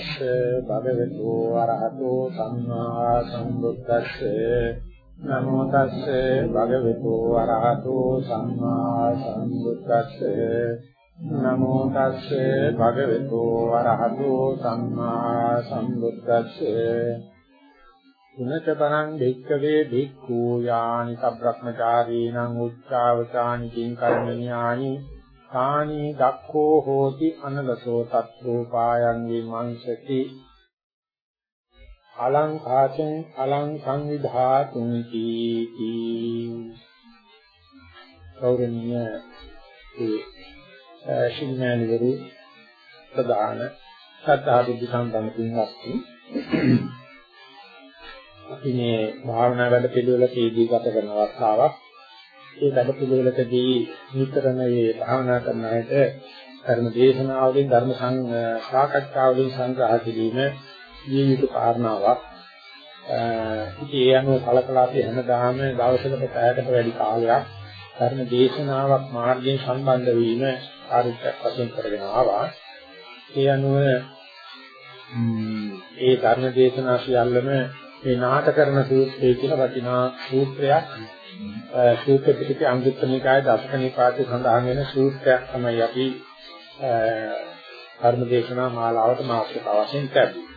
තස්ස භගවතු අරහතෝ සම්මා සම්බුද්දස්ස. නමෝ තස්ස භගවතු අරහතෝ සම්මා සම්බුද්දස්ස. නමෝ තස්ස භගවතු අරහතෝ සම්මා සම්බුද්දස්ස. උනත පරං භික්ඛවේ භික්ඛු යානි සබ්‍රක්‍මචාරීණං උච්චාවචානි කිං කර්මණ්‍යානි තානි දක්ඛෝ හෝති අනලසෝ තත්රූපායන් විමංශති අලං කාචං අලං සංවිධාතුං කීති. කෞරණීය ඒ ශිල්මයන්වරු ප්‍රදාන සත්‍තා බුද්ධ සම්පන්න පින්වත්නි අපි මේ භාවනා වැඩ පිළිවෙලකදී ගත කරන අවස්ථාවක් ඒ වැඩ පිළිවෙලකදී නිතරම මේ භාවනා කරන අයට ධර්ම දේශනාවලින් ධර්ම සාකච්ඡාවලින් සංග්‍රහ කිරීම විය යුතු කාරණාවක්. ඉතින් ඒ අනුව කලකලා අපි හැමදාම දවසකට පැයකට වැඩි කාලයක් ධර්ම දේශනාවක් මාර්ගයෙන් සම්බන්ධ වීම ආරිත්‍යක් වශයෙන් කරගෙන ආවා. ඒ අනුව ඒ ධර්ම දේශනා සියල්ලම මේ නාට කරන සූත්‍රය කියලා වටිනා සූත්‍රයක් සූත්‍ර පිටකේ අංගුත්තර නිකායේ දසක නිපාතේ සඳහන් වෙන සූත්‍රයක් තමයි අපි ධර්ම දේශනා මාලාවට මාතෘකාව වශයෙන් ලැබුවේ.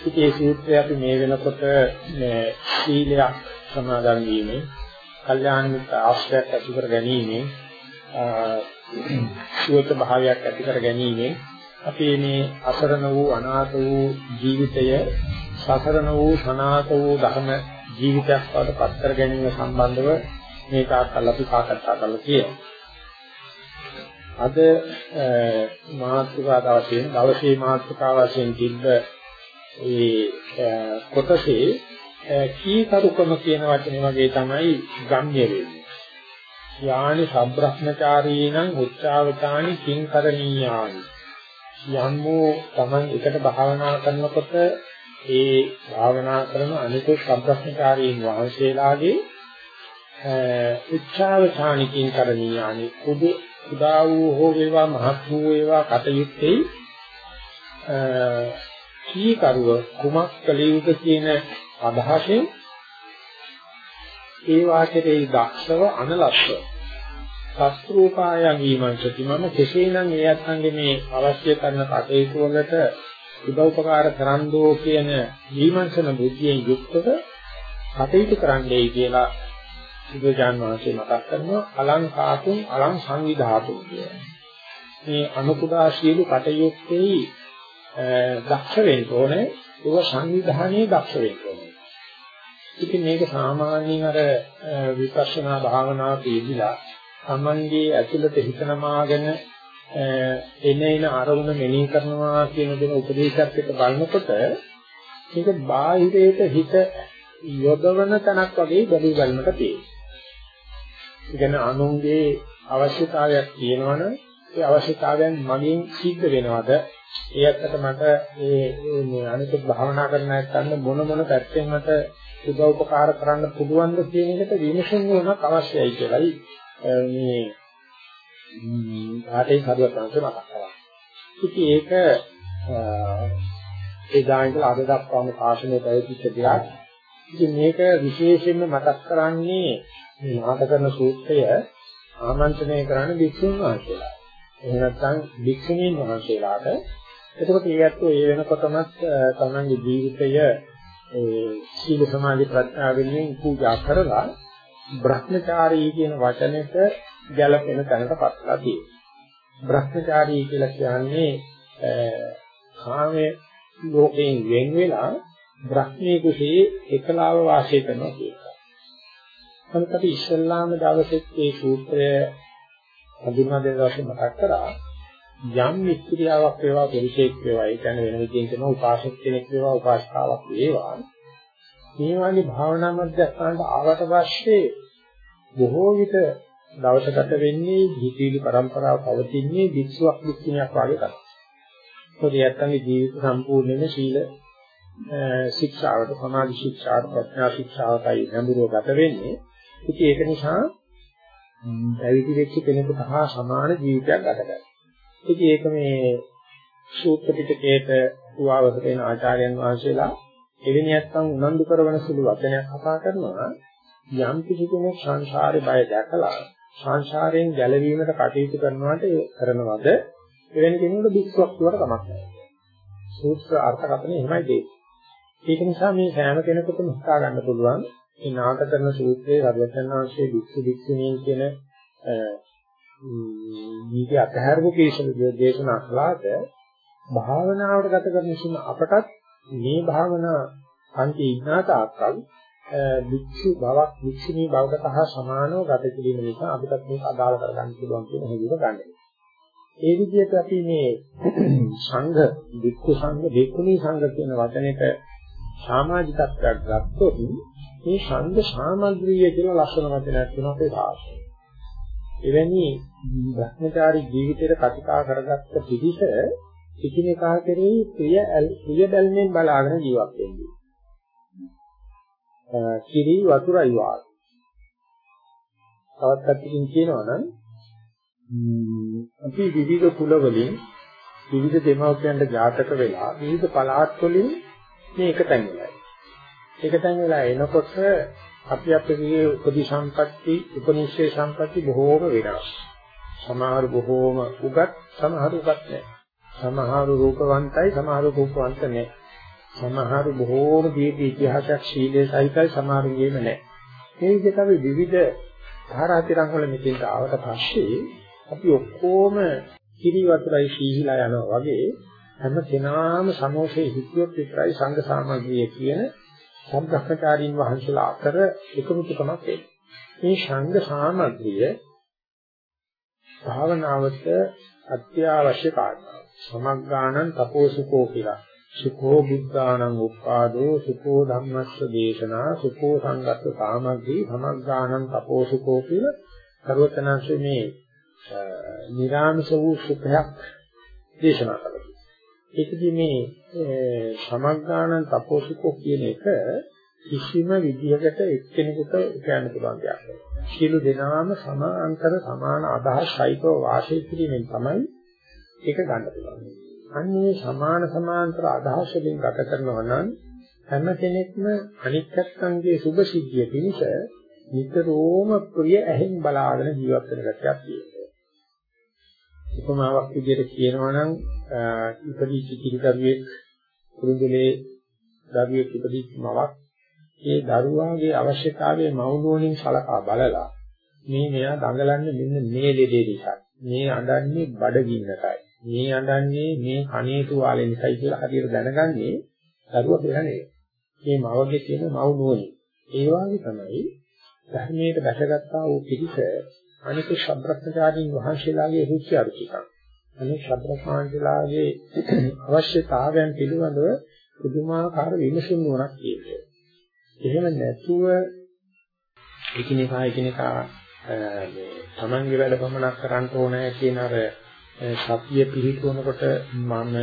ඉතින් මේ සූත්‍රය අපි මේ වෙනකොට මේ සීලයක් සමාදන් වීමෙන්, කල්යාණ මිත්‍ර ආශ්‍රයයක් ඇති කර ගැනීමෙන්, සුවත භාවයක් ඇති කර ගැනීමෙන් අපි මේ අසරණ වූ අනාථ වූ ජීවිතය සසරණ වූ සනාත වූ ධර්ම ජීවිතයක් වඩ පත් කර ගැනීම සම්බන්ධව මේ තාක්කල් අපි සාකච්ඡා කරලා තියෙනවා. අද මාතෘකා දවසේ දවසේ මාතෘකා වශයෙන් තිබ්බ ඒ කොටසේ කීකරුකම කියන වචනේ වගේ තමයි ගම්ම්‍ය වෙන්නේ. යානි සබ්‍රහ්මචාරීණං උච්චාවතානි කිංකරණීයානි යම්මෝ Taman එකට භාවනා කරනකොට ඒ භාවනා කරන අනිකුත් සබ්‍රහ්මචාරීන් වහන්සේලාගේ උච්චාවචානිකින් කරණීයානි කුඩු උදා වූ හෝ වේවා මහත් වූ වේවා කටයුත්තේ කීකරුව කුමක් කළ යුතු කියන අදහසෙන් ඒ වාචකේ දක්ෂව අනලස්ව ශස්ත්‍රෝපායන් විමර්ශති මම කෙසේනම් ඒ අත්ංගේ මේ අවශ්‍ය කරන කටයුතු වලට උදව්පකාර කරන්දෝ කියන විමර්ශන බුද්ධියෙන් යුක්තව කටයුතු කරන්නයි කියලා බුදුජාන් වහන්සේ මතක් කරනවා අලංකාතුන් අලං සංවිධාතුන් කියන්නේ. මේ අනුකුඩා සියලු කටයුත්තේ දක්ෂ වෙන්න ඕනේ ඒක සංවිධානයේ දක්ෂ වෙන්න ඕනේ. ඉතින් මේක සාමාන්‍යයෙන් අර විපස්සනා භාවනාව පිළිලා තමන්ගේ ඇතුළත හිත නමාගෙන එන එන අරමුණ මෙනෙහි කරනවා කියන දේ උපදේශයක් එක්ක බලනකොට මේක බාහිරයට හිත යොදවන තැනක් වගේ බැලී බලන්නට තියෙනවා. ඒ කියන්නේ අනුන්ගේ අවශ්‍යතාවයක් තියෙනවනේ ඒ අවශ්‍යතාවයන් මගෙන් සිද්ධ වෙනවද? ඒ ඇත්තට මට මේ මේ අනිත් භාවනා කරන නැත්නම් මොන මොන පැත්තෙන් මට උදව්පකාර කරන්න පුළුවන්ද කියන එකට විමසන්න ඕනක් අවශ්‍යයි කියලායි මේ ආටේ කරුවත් තමයි මතක් කරන්නේ. ඉතින් ඒක ඒ ගානට අද දක්වාම කාශනයේ පැවතිච්ච දෙයක්. ඉතින් මේක විශේෂයෙන්ම මතක් කරන්නේ මේ නාටකරන සූත්‍රය ආමන්ත්‍රණය කරන භික්ෂුන් වහන්සේලා. එහෙම නැත්නම් භික්ෂුණීන් වහන්සේලාට එතකොට ඒ ඇත්තෝ ඒ වෙනකොටමත් තමන්ගේ ජීවිතය ඒ සීල සමාධි ප්‍රඥා වෙනුවෙන් පූජා කරලා භ්‍රමචාරී කියන වචනෙට ගැළපෙන තැනකපත් කරලා තියෙනවා. භ්‍රමචාරී කියලා කියන්නේ කාමයේ ලෝකයෙන් වෙන් වෙලා බ්‍රහ්මී කුසේ එකලාව වාසය කරනවා කියනවා. නමුත් අපි ඉස්ලාම දවසෙත් මේ සූත්‍රය හඳුන්වා දෙන දවසේ මතක් කරා යම් මිත්‍යාවක් වේවා පුරුෂයෙක් වේවා ඒ කියන්නේ වෙන විදිහෙන් කියන උපාසක කෙනෙක් වේවා උපාසිකාවක් වේවා මේ වගේ භාවනා මධ්‍යස්ථානට ආවට පස්සේ බොහෝ විට දවසකට වෙන්නේ ජීවිත පරම්පරාව පවතින්නේ වික්ෂුවක් වික්ෂුණියක් වගේ තමයි. මොකද යත්තන්ගේ ජීවිත සම්පූර්ණයෙන්ම සීල ශික්ෂාවට සමාධි ශික්ෂාවට ප්‍රඥා ශික්ෂාවටයි නැඹුරුව ගත වෙන්නේ. ඉතින් ඒක නිසා පැවිදි වෙච්ච කෙනෙකුට හා සමාන ජීවිතයක් ගත කරනවා. ඉතින් ඒක මේ සූත්‍ර පිටකයේට තුවාවක තියෙන ආචාර්යයන් වහන්සේලා එවැනි නැත්තම් උනන්දු කරවන සුළු වචනයක් කතා කරනවා යම් කිසි කෙනෙක් සංසාරේ බය දැකලා සංසාරයෙන් ගැලවීමට කටයුතු කරනවාට කරනවද එවැනි කෙනෙකුට විශ්වාස කරලා කමක් නැහැ. සූත්‍ර අර්ථකථනය එහෙමයි දෙන්නේ. ඒක නිසා මේ සෑම කෙනෙකුටම හිතා ගන්න පුළුවන් මේ නාට කරන සූත්‍රයේ රබතනාංශයේ වික්ෂු වික්ෂුණීන් කියන දීටි අතහැරපු කේශන දේශනා කළාට භාවනාවට ගත කරන ඉන්න අපටත් මේ භාවනා පන්ති ඉන්නාත අක්කල් වික්ෂු බවක් වික්ෂුණී බවකට හා සමානව ගත කිරීම නිසා අපිටත් මේක අදාළ කරගන්න පුළුවන් කියන හැඟීම ගන්න. ඒ විදිහට අපි මේ සංඝ වික්ෂු සංඝ වික්ෂුණී සංඝ කියන වචනෙට සමාජිකත්වයක් ගත්තොත් මේ ඡන්ද සාමග්‍රිය කියලා ලක්ෂණ වචනයක් තියෙනවා අපේ සාසනය. එවැනි භ්‍රමචාරී ජීවිතයට කතිකා කරගත්ත පිළිස එකිනෙකා කෙරෙහි ප්‍රිය ප්‍රිය බැල්මෙන් බලාගෙන ජීවත් වෙන්නේ. කිරි වතුරයි වාගේ. තවත් පැත්තකින් කියනවා නම් අපි විවිධ කුල වලින් විවිධ දෙමව්පියන්ට ජාතක වෙලා විවිධ පළාත් වලින් මේ එක තැන් වෙලා. එක තැන් වෙලා එනකොට අපි අපේ උපදි සම්පatti උපනිෂේ සම්පatti බොහෝම වෙනස්. සමහර බොහෝම උගත් සමහර උගත් නැහැ. සමහර රූපවන්තයි සමහර රූපවන්ත නැහැ. සමහර බොහෝම දීර්ඝ ඉතිහාසයක් ශීලයේ සහිතයි සමහර ගෙම නැහැ. මේ විදිහට අපි විවිධ ධාරාතිරන් වල මෙතෙන්ට ආවට පස්සේ අපි ඔක්කොම කිරි වතුරයි සීහිලා යනවා වගේ හැම කෙනාම සමෝෂයේ හිතියොත් විතරයි සංඝ සාමග්‍රිය කියන සම්බ්‍රහ්මචාරීන් වහන්සේලා අතර එකමුතුකමක් එන්නේ. මේ සංඝ සාමග්‍රිය භාවනාවට අත්‍යවශ්‍ය කාරණා. සමග්ගාණං තපෝසුකෝ කියලා. සුඛෝ බුද්ධානං උප්පාදෝ සුඛෝ ධම්මස්ස දේශනා සුඛෝ සංගත සාමග්‍රී සමග්ගාණං තපෝසුකෝ කියලා ਸਰවතනංශ මේ නිරාමස වූ සුඛයක් දේශනා කළා. ඒකදී මේ සමග්ගාණං තපෝසුකෝ කියන එක කිසිම විදිහකට එක්කෙනෙකුට කියන්න පුළුවන් දෙයක් නෙවෙයි. සියලු දෙනාම සමාන්තර සමාන අදහස් සහිතව වාසය කිරීමෙන් තමයි ඒක ගන්න පුළුවන්. අන්නේ සමාන සමාන්තර අදහස් වලින් ගත කරනවා නම් හැම කෙනෙක්ම අනිත් පැත්තන්ගේ සුභ සිද්ධිය පිණිස නිතරම ප්‍රිය ඇහෙන් බලාගෙන ජීවත් වෙන ගැටයක් තියෙනවා. උපමාවක් විදිහට කියනවා නම් ඉපදිච්ච කිරිදරුවෙක් කුරුඳුලේ දරුවෙක් ඉපදිච්ච මවක් ඒ දරුවාගේ අවශ්‍යතාවයේ මවුලෝණින් සලකා බලලා මේ මෙයා දඟලන්නේ මෙන්න මේ දෙදේ නිසා මේ අඬන්නේ බඩගින්නටයි මේ අඬන්නේ මේ කනේ තුවාලේ නිසායි කියලා හරියට දැනගන්නේ දරුවා කියලා මේ මවගේ තියෙන මව් නෝනි ඒ වගේ තමයි ධර්මයට බැසගත්තා වූ පිළිස අනික ශබ්‍රත්‍චාරින් වහන්සේලාගේ රුචි අරුචිකම්. අනික ශබ්‍රකාන්තලාගේ අවශ්‍යතාවයන් පිළිබඳව පුදුමාකාර විමසුම් නුවණක් තියෙනවා. එහෙම නැතුව එකිනෙකා එකිනෙකා මේ තමන්ගේ වැඩ පමණක් කරන්න ඕනේ කියන අර සතිය පිහිටවනකොට මම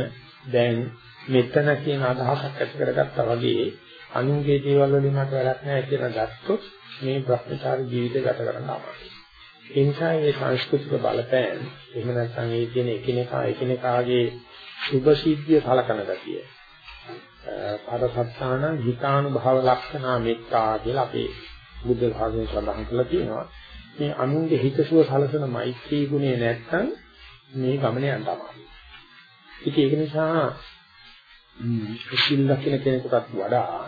දැන් මෙතන කියන අදහසක් ඇති කරගත්තා වගේ අනුන්ගේ දේවල් වලින් මට වැඩක් නැහැ කියලා ගත්තොත් මේ භ්‍රමචාරී ජීවිතය ගත කරන්න අමාරුයි. ඒ නිසා මේ සංස්කෘතික බලපෑම් එහෙම නැත්නම් ඒ කියන එකිනෙකා එකිනෙකාගේ සුභ සිද්ධිය සලකන ගතිය. පරසත්තාන හිතානුභව ලක්ෂණා මෙත්තා කියලා අපේ බුද්ධ ධර්මයේ සඳහන් කරලා තියෙනවා. මේ අනුන්ගේ හිතසුව සලසන මෛත්‍රී ගුණය නැත්නම් මේ ගමනේ යන්න අමාරුයි. ඉතින් ඒක නිසා සිල් ලක්ෂණ කෙනෙකුටත් වඩා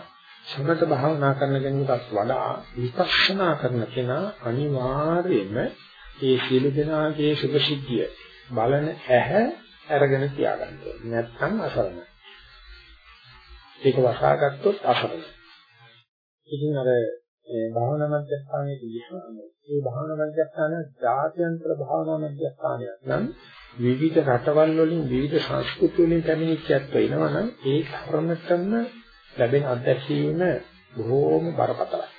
සමත භාවනා කරන කෙනෙකුටත් වඩා විපස්සනා කරන කෙනා අනිවාර්යයෙන්ම මේ සියලු දෙනාගේ සුභ සිද්ධිය බලන ඇහැ අරගෙන තියාගන්න ඕනේ. නැත්නම් අසරණයි. ඒක වසාගත්තොත් අසරණයි. ඉතින් අර භාවනා මධ්‍යස්ථානයේ කියනවා මේ භාවනා මධ්‍යස්ථාන ජාත්‍යන්තර භාවනා මධ්‍යස්ථානයක් නම් විවිධ රටවල් වලින් විවිධ සංස්කෘති වලින් පැමිණිච්ච ඇත්ත වෙනවනම් ඒ කර්මතම ලැබෙන අත්දැකීම බොහෝම බරපතලයි.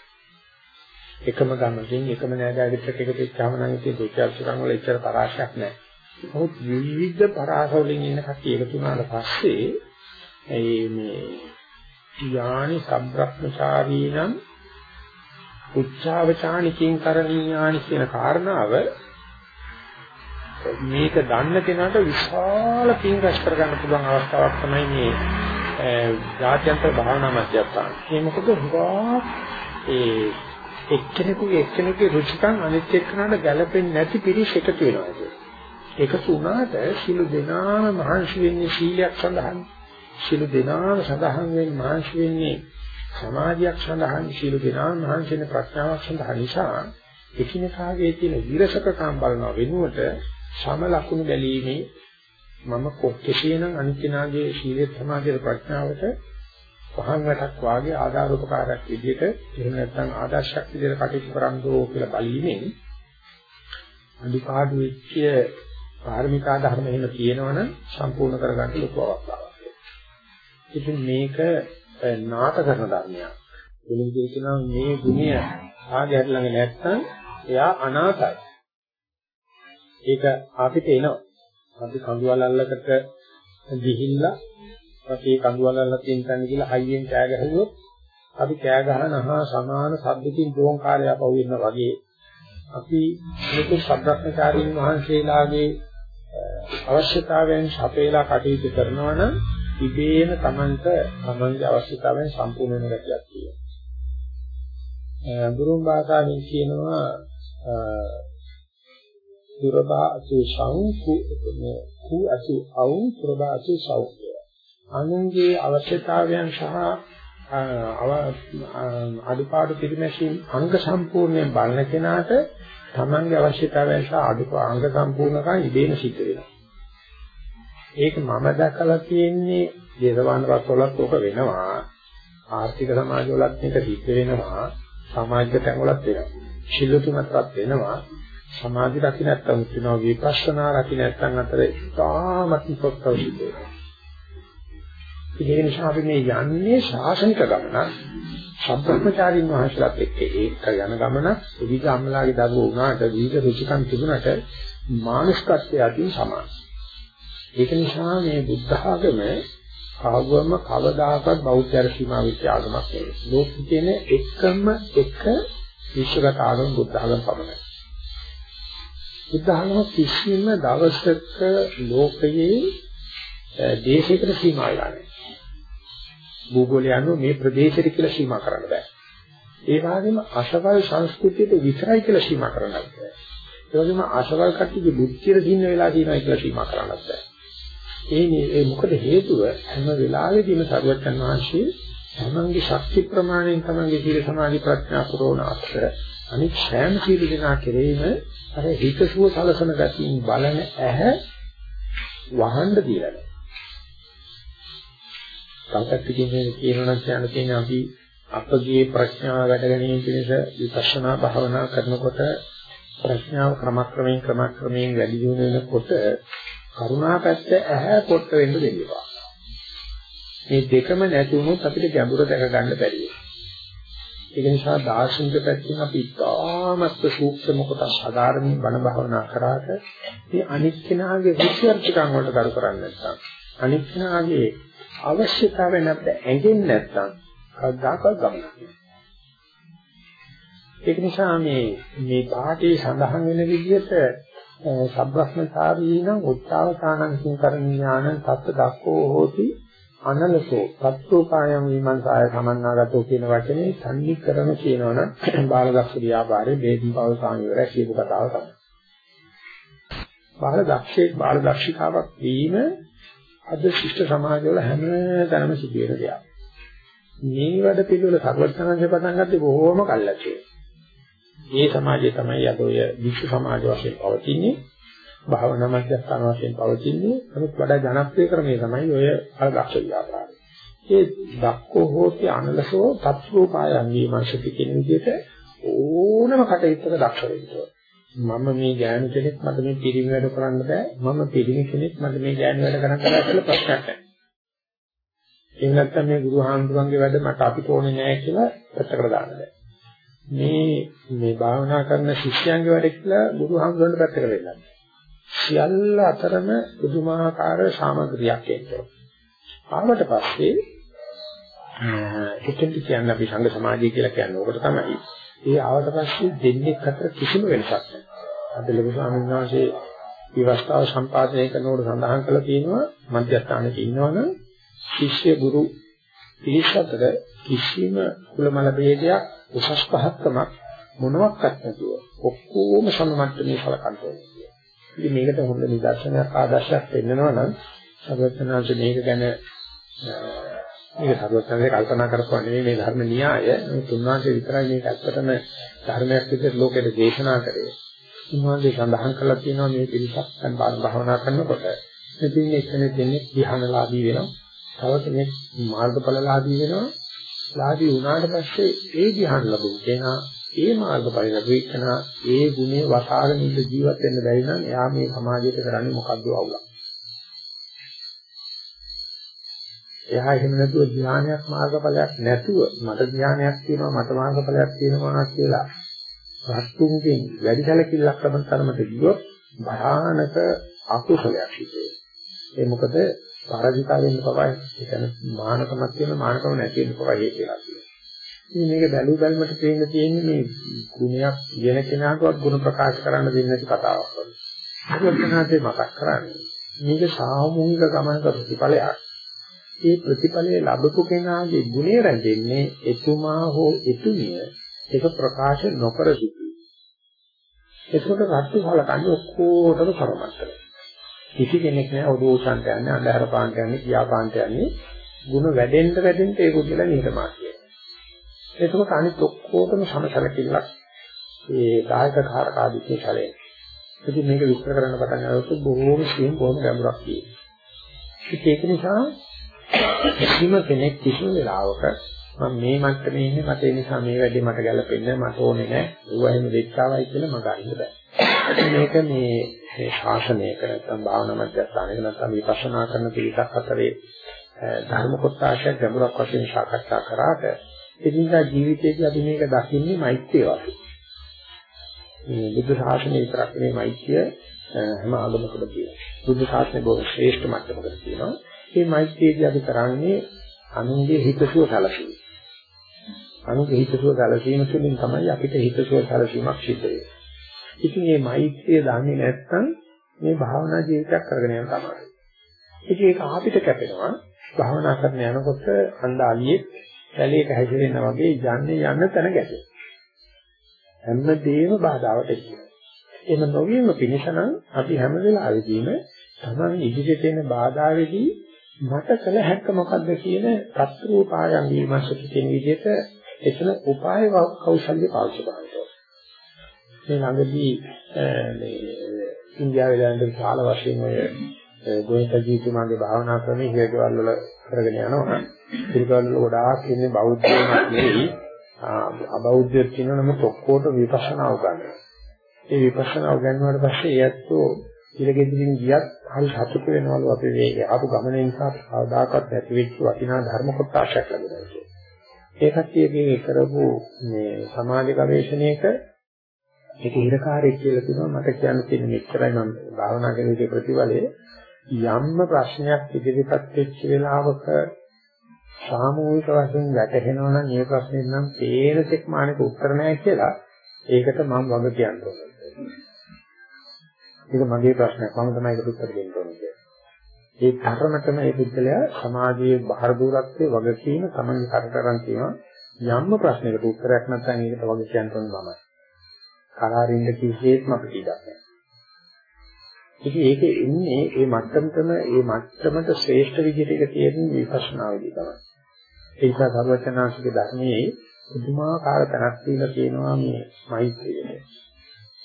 එකම ගමකින් එකම නෑදෑයෙක් එක්ක එකතු වෙච්චාම නම් ඉතින් දෙකල්සකම් වල එච්චර තරහක් නැහැ. නමුත් විවිධ පරාස වලින් ඉන්න කට්ටිය එකතු වුණාට පස්සේ ඒ මේ යානි සම්බ්‍රහ්මචාරීනම් උච්චාවචානිකින් කරණීයානි කියන කාරණාව මේක දන්න කෙනාට විශාල පින් රැස් කරගන්න පුළුවන් අවස්ථාවක් තමයි මේ ජාත්‍යන්තර භාවනා මධ්‍යස්ථාන. ඒ මොකද හුඟා ඒ එක්කෙනෙකුගේ එක්කෙනෙකුගේ රුචිකම් අනිත් එක්කනට ගැළපෙන්නේ නැති පිරිස එකතු වෙනවා ඒක. එකතු වුණාට සිළු දෙනාම මහන්සි වෙන්නේ සීලයක් සඳහා. සිළු දෙනාම සඳහන් වෙන්නේ මහන්සි වෙන්නේ සමාධියක් සඳහා. සිළු දෙනාම මහන්සි වෙන්නේ ප්‍රඥාවක් සඳහා නිසා එකිනෙකාගේ තියෙන විරසකකම් බලන වෙනුවට සම ලකුණු බැලීමේ මම කෙසේනම් අනිත්‍යනාගේ ශීලයේ සමාධියේ ප්‍රඥාවට පහන් වැටක් වාගේ ආධාර උපකාරයක් විදිහට එහෙම නැත්නම් ආදර්ශයක් විදිහට කටයුතු කරන්නෝ කියලා බලීමෙන් අනිපාඩු වෙච්ච පාරමිතා ධර්ම එහෙම තියෙනවනම් සම්පූර්ණ කරගන්න ලොකු අවස්ථාවක්. ඉතින් මේක නාට කරන ධර්මයක්. වෙන විදිහට කියනවා මේ ගුණය ආගේ ළඟ නැත්නම් එයා අනාථයි. ඒක අපිට එනවා. අපි කඳුවල අල්ලකට ගිහිල්ලා අපි කඳුවල අල්ලලා තියෙන තැන කියලා හයියෙන් කෑ ගහුවොත් අපි කෑ ගහනහා සමාන සද්දකින් දෝංකාරය පහු වෙනවා වගේ අපි මේක සබ්‍රක්‍මචාරීන් වහන්සේලාගේ අවශ්‍යතාවයන් සපේලා කටයුතු කරනවා නම් ඉබේම Tamanට Tamanගේ අවශ්‍යතාවයන් සම්පූර්ණ වෙන ගැටියක් තියෙනවා. බුරුම් භාෂාවෙන් කියනවා දුරබා අසු සංකු කු අසු අවු දුරබා අසු සෞඛ්‍ය අනුන්ගේ අවශ්‍යතාවයන් සහ අඩුපාඩු පිළිමැසීම් අංග සම්පූර්ණයෙන් බලන කෙනාට තමන්ගේ අවශ්‍යතාවයන් සහ අඩුපා අංග සම්පූර්ණකම් ඉබේම සිද්ධ වෙනවා. ඒක මම දැකලා තියෙන්නේ දේශවාන රත්වලත් ඔක වෙනවා. ආර්ථික සමාජවලත් මේක සිද්ධ වෙනවා. සමාජික තැන්වලත් වෙනවා. ශිල්ලතුමත්වත් වෙනවා. සමාධි රකින්න නැත්නම් කියනවා විපස්සනා රකින්න නැත්නම් අතර ඉතාමත් පොත්වල සිද්ධ වෙනවා. ඒ නිසා අපි මේ යන්නේ ශාසනික ගමනක්. සම්ප්‍රඥාචාරින් වහන්සේලාත් එක්ක ඒක යන ගමනක් විවිධ අම්මලාගේ දරුවෝ වුණාට විවිධ රුචිකම් තිබුණාට මානසිකත්වය අතින් සමානයි. ඒක නිසා මේ බුද්ධ ආගම ආගම කවදාකවත් බෞද්ධ සීමා වෙච්ච ආගමක් නෙවෙයි. ලෝකෙ තියෙන එකම එක විශ්වගත ආගම බුද්ධ ආගම පමණයි. බුද්ධ ආගම කිසිම දවසක ලෝකයේ දේශයකට සීමා වෙලා නැහැ. භූගෝලය අනුව මේ ප්‍රදේශෙට කියලා සීමා කරන්න බෑ. ඒ වගේම අසවල් සංස්කෘතියට විතරයි කියලා සීමා කරන්න බෑ. ඒ වගේම අසවල් කට්ටියගේ බුද්ධියට දින්න වෙලා තියෙනවා කියලා සීමා කරන්නත් බෑ. ඒ ඒ මොකද හේතුව? හැම වෙලාවෙදීම සරුවචන් වහන්සේ තමන්ගේ ශක්ති ප්‍රමාණයෙන් තමන්ගේ සීල සමාධි ප්‍රඥා පුරවන අතර අනිත් සෑම සීල දෙනා කෙරෙහිම අර හිතසුව සලසන ගතියින් බලන ඇහැ වහන්න දීලා සංකප්පකින් මේ කියනවා නම් කියන්න තියෙන අපි අපගේ ප්‍රඥාව වැඩ ගැනීම පිණිස විපස්සනා භාවනා කරනකොට ප්‍රඥාව ක්‍රමක්‍රමයෙන් ක්‍රමක්‍රමයෙන් වැඩි දියුණු වෙනකොට කරුණා පැත්ත ඇහැ පොට්ට වෙන්න දෙන්නවා. මේ දෙකම නැති වුණොත් අපිට ගැඹුර දැක ගන්න බැරි වෙනවා. ඒක නිසා දාර්ශනික පැත්තෙන් අපි ඉතාමත් සූක්ෂම කොටස් සාධාරණින් බණ භාවනා කරාට මේ අනිත් කෙනාගේ විචාරකම් වලට කරු කරන්නේ නැත්නම් අනිත් කෙනාගේ අවශ්‍යතාවය නැත්නම් ඇඟෙන්නේ නැත්නම් කවදාකවත් ගමනක් ඒක නිසා මේ මේ පාඨයේ සඳහන් වෙන විදිහට සබ්‍රහ්මචාරීනම් උත්සාවතානං කිංකරණීයාන තත්ත දක්කෝ හෝති අනලසෝ තත්ෝපායම් විමංසාය සමන්නාගතෝ කියන වචනේ සම්නිකරණ කියනවනම් බාලදක්ෂ ව්‍යාපාරයේ බේදී පව සාමිවරය කියපු කතාව තමයි. බාලදක්ෂේ බාලදක්ෂිකාවක් වීම අද ශිෂ්ට සමාජවල හැම තැනම සිදුවෙන දෙයක්. මේ වැඩ පිළිවෙල සර්වඥාන්සේ පටන් ගත්තේ බොහෝම කල්ලාචේ. මේ සමාජය තමයි අද ඔය විශ්ව සමාජ වශයෙන් පවතින්නේ. භාවනා මධ්‍යස්ථාන වශයෙන් පවතින්නේ. නමුත් වඩා ජනප්‍රිය ක්‍රමය තමයි ඔය අලදක්ෂ ව්‍යාපාරය. ඒ දක්කෝ හෝති අනලසෝ තත්රූපායන් විමර්ශති කියන විදිහට ඕනම කටයුත්තක දක්ෂ වෙන්න මම මේ ඥාන කෙනෙක් මට මේ පිරිමි වැඩ කරන්න බෑ. මම පිරිමි කෙනෙක් මට මේ ඥාන වැඩ කරන්න බෑ කියලා ප්‍රශ්නයක් නැහැ. එහෙම නැත්නම් මේ ගුරු හාමුදුරන්ගේ වැඩ මට අපිට ඕනේ නෑ කියලා පැත්තකට දාන්න බෑ. මේ මේ භාවනා කරන ශිෂ්‍යයන්ගේ වැඩ කියලා බුදුහාමුදුරන්ට පැත්තකට වෙන්න. සියල්ල අතරම පුදුමාකාර සාමග්‍රියක් එනවා. ආවට පස්සේ එතෙන්ට කියන්නේ අපි සංඝ සමාජය කියලා කියන්නේ ඕකට තමයි. ඒ ආවට පස්සේ දෙන්නේ අතර කිසිම වෙනසක් නැහැ. අද ලොකු ස්වාමීන් වහන්සේ විවස්ථාව සම්පාදනය කරනකොට සඳහන් කරලා තියෙනවා මධ්‍යස්ථානයේ ඉන්නවනම් ශිෂ්‍ය ගුරු පිළිසතර කිසිම කුලමල ભેදයක් උසස් පහත්කමක් මොනවත් නැතුව ඔක්කොම සමමට්ටමේ සලකන්න ඕනේ. ඉතින් මේකට හොඳ නිදර්ශනයක් ආදර්ශයක් වෙන්නනවා නම් සර්වඥාන්ස මේක ගැන මේක සර්වඥාන්සේ කල්පනා කරපුවා නෙවෙයි මේ ධර්ම න්‍යාය මේ තුන්වංශය විතරයි මේක ඇත්තටම ධර්මයක් විදිහට ලෝකෙට දේශනා කරේ. උන්වහන්සේ සඳහන් කළා තියෙනවා මේ පිළිසක් දැන් භාවනා කරනකොට ඉතින් එක්කෙනෙක් දෙන්නේ ධ්‍යානලාභී වෙනවා. තව කෙනෙක් මාර්ගඵලලාභී වෙනවා. ලාභී වුණාට පස්සේ ඒ ධ්‍යාන ලැබුම් කෙනා ඒ මාර්ගඵල ලැබෙන්න ඒ ගුණේ වසාගෙන ඉඳ ජීවත් වෙන්න බැරි නම් එයා මේ සමාජයට කරන්නේ මොකද්ද අවුලක්. එයා එහෙම නැතුව ධ්‍යානයක් මාර්ගඵලයක් නැතුව මට ධ්‍යානයක් තියෙනවා මට මාර්ගඵලයක් තියෙනවා කියලා රත්තුන්ගෙන් වැඩි සැලකිල්ලක් ලබන තරමට ගියොත් භයානක අකුසලයක් සිදු ඒ මොකද පරාජිතා වෙන්න පවා ඒ කියන්නේ මානකමක් තියෙන මානකම නැති වෙන්න පවා හේතු වෙලා තියෙනවා. ඉතින් මේක බැලු බැලමට තේින්න තියෙන්නේ මේ ගුණයක් කියන කෙනාටවත් ගුණ ප්‍රකාශ කරන්න දෙන්නේ නැති කතාවක් වගේ. අරවර්තනාතේ මතක් කරන්නේ මේක සාමූහික ගමනක ප්‍රතිඵලයක්. ඒ ප්‍රතිඵලයේ ලැබපු කෙනාගේ ගුණය රැඳෙන්නේ එතුමා හෝ එතුමිය ඒක ප්‍රකාශ නොකර සිටී. ඒකට රත්තු හලකන්නේ ඔක්කොටම කරමත්තල. කිසි කෙනෙක් නෑ ඔදෝසන්ට යන්නේ අන්ධහර පාන්ට යන්නේ කියා පාන්ට යන්නේ ಗುಣ වැඩෙන්න වැඩෙන්න ඒක උදලා නිහතමානයි. ඒකම අනිත් ඔක්කොටම සමසලකිල්ලක් ඒ කායක කාරක ආදිකේ ශලේ. ඉතින් මේක විස්තර කරන්න පටන් ගත්තොත් බොහෝම සියුම් බොහොම ගැඹුරක් තියෙනවා. ඒක නිසා කිසිම කෙනෙක් කිසිම වෙලාවක මම මේ මට්ටමේ ඉන්නේ මට ඒ නිසා මේ වැඩේ මට ගැලපෙන්නේ මට ඕනේ නැහැ. ඒවා එහෙම දෙච්චාවයි කියලා මම ගන්න බෑ. මේක මේ මේ ශාසනයක නැත්නම් භාවනා මධ්‍යස්ථානයක නැත්නම් විපස්සනා කරන පිළිසක් අතරේ ධර්ම කොටාශය ගැඹුරක් වශයෙන් සාකච්ඡා කරාට එදිනදා ජීවිතයේදී අපි මේක දකින්නේ මෛත්‍රිය වශයෙන්. මේ බුද්ධ ශාසනය විතරක් නෙමෙයි මෛත්‍රිය හැම ආගමකම තියෙනවා. බුද්ධ ශාසනය බොහෝ ශ්‍රේෂ්ඨ මට්ටමකට තියෙනවා. මේ මෛත්‍රියදී අපි කරන්නේ අනුන්ගේ හිතසුව සැලසීම. අනුන්ගේ හිතසුව සැලසීම තුළින් තමයි අපිට හිතසුව සැලසීමක් සිද්ධ වෙන්නේ. ඉතින් මේ මෛත්‍රිය දන්නේ නැත්නම් මේ භාවනා ජීවිතයක් කරගෙන යන තමයි. ඉතින් ඒක අපිට කැපෙනවා භාවනා කරන යනකොට අන්දාලියේ කැලේක හැසිරෙනා වගේ යන්නේ යන්න තැන ගැටේ. හැමදේම බාධාවට කියනවා. එහෙම නොවීම පිණිස නම් අපි හැම වෙලාවෙදීම තමයි ඉදිරියට එන බාධාවේදී මට කළ හැක්ක මොකද්ද කියන තත්ත්වෝපායන් විමර්ශක කියන විදිහට එතන උපාය කෞශල්‍ය පාවිච්චි කරනවා. මේ ළඟදී මේ ඉන්දියාවේ දැන් කාල වශයෙන් ඔය ගෝවින්ද ජීතුමාගේ භාවනා ක්‍රමයේ හේතුවල් වල කරගෙන යනවා. පිළිගන්න ගොඩාක් ඉන්නේ බෞද්ධයෝ නෙවෙයි අබෞද්ධයෝ කියන නමුත් ඔක්කොට විපස්සනා උගන්වනවා. ඒ විපස්සනා උගන්වුවාට පස්සේ ඒත්තෝ ඉලගෙදින් ගියත් හරි සතුට වෙනවලු අපි මේ ආපු ගමන නිසා කවදාකවත් නැති වෙච්ච වටිනා ධර්ම කොටසක් ලැබුණා. ඒකත් මේ කරපු මේ සමාජ ගවේෂණයක ඒක හිරකාරයෙක් කියලා කියනවා මට කියන්න තියෙන මෙච්චරයි මම භාවනා කරන එකේ ප්‍රතිඵලය යම්ම ප්‍රශ්නයක් ඉදිරිපත් වෙච්ච වෙලාවක සාමූහික වශයෙන් වැටහෙනවා නම් ඒ ප්‍රශ්නේ නම් තේර තෙක් මානක උත්තර නැහැ කියලා ඒකට මම වග කියන්න ඕනේ. ඒක මගේ ප්‍රශ්නයක්. මම තමයි ඒකට උත්තර දෙන්න ඕනේ. ඒ තරමටම ඒ පුද්ගලයා සමාජයේ බාහිර දුරත්වයේ වගකීම තමයි කරකරන් තියෙනවා. යම්ම ප්‍රශ්නයකට උත්තරයක් නැත්නම් ඒකට වග කියන්න ඕනේ මමයි. කරාරින්න කිසිසේත්ම අපිට ඉඩක් නැහැ. ඉතින් ඒකේ ඉන්නේ මේ මට්ටමටම මේ මට්ටමට ශ්‍රේෂ්ඨ විදිහට ඒක තියෙන විපස්සනා විදිහ තමයි. ඒ නිසා සර්වචනාංශික ධර්මයේ පුදුමාකාර තැනක් දීලා තියෙනවා මේ මෛත්‍රියට.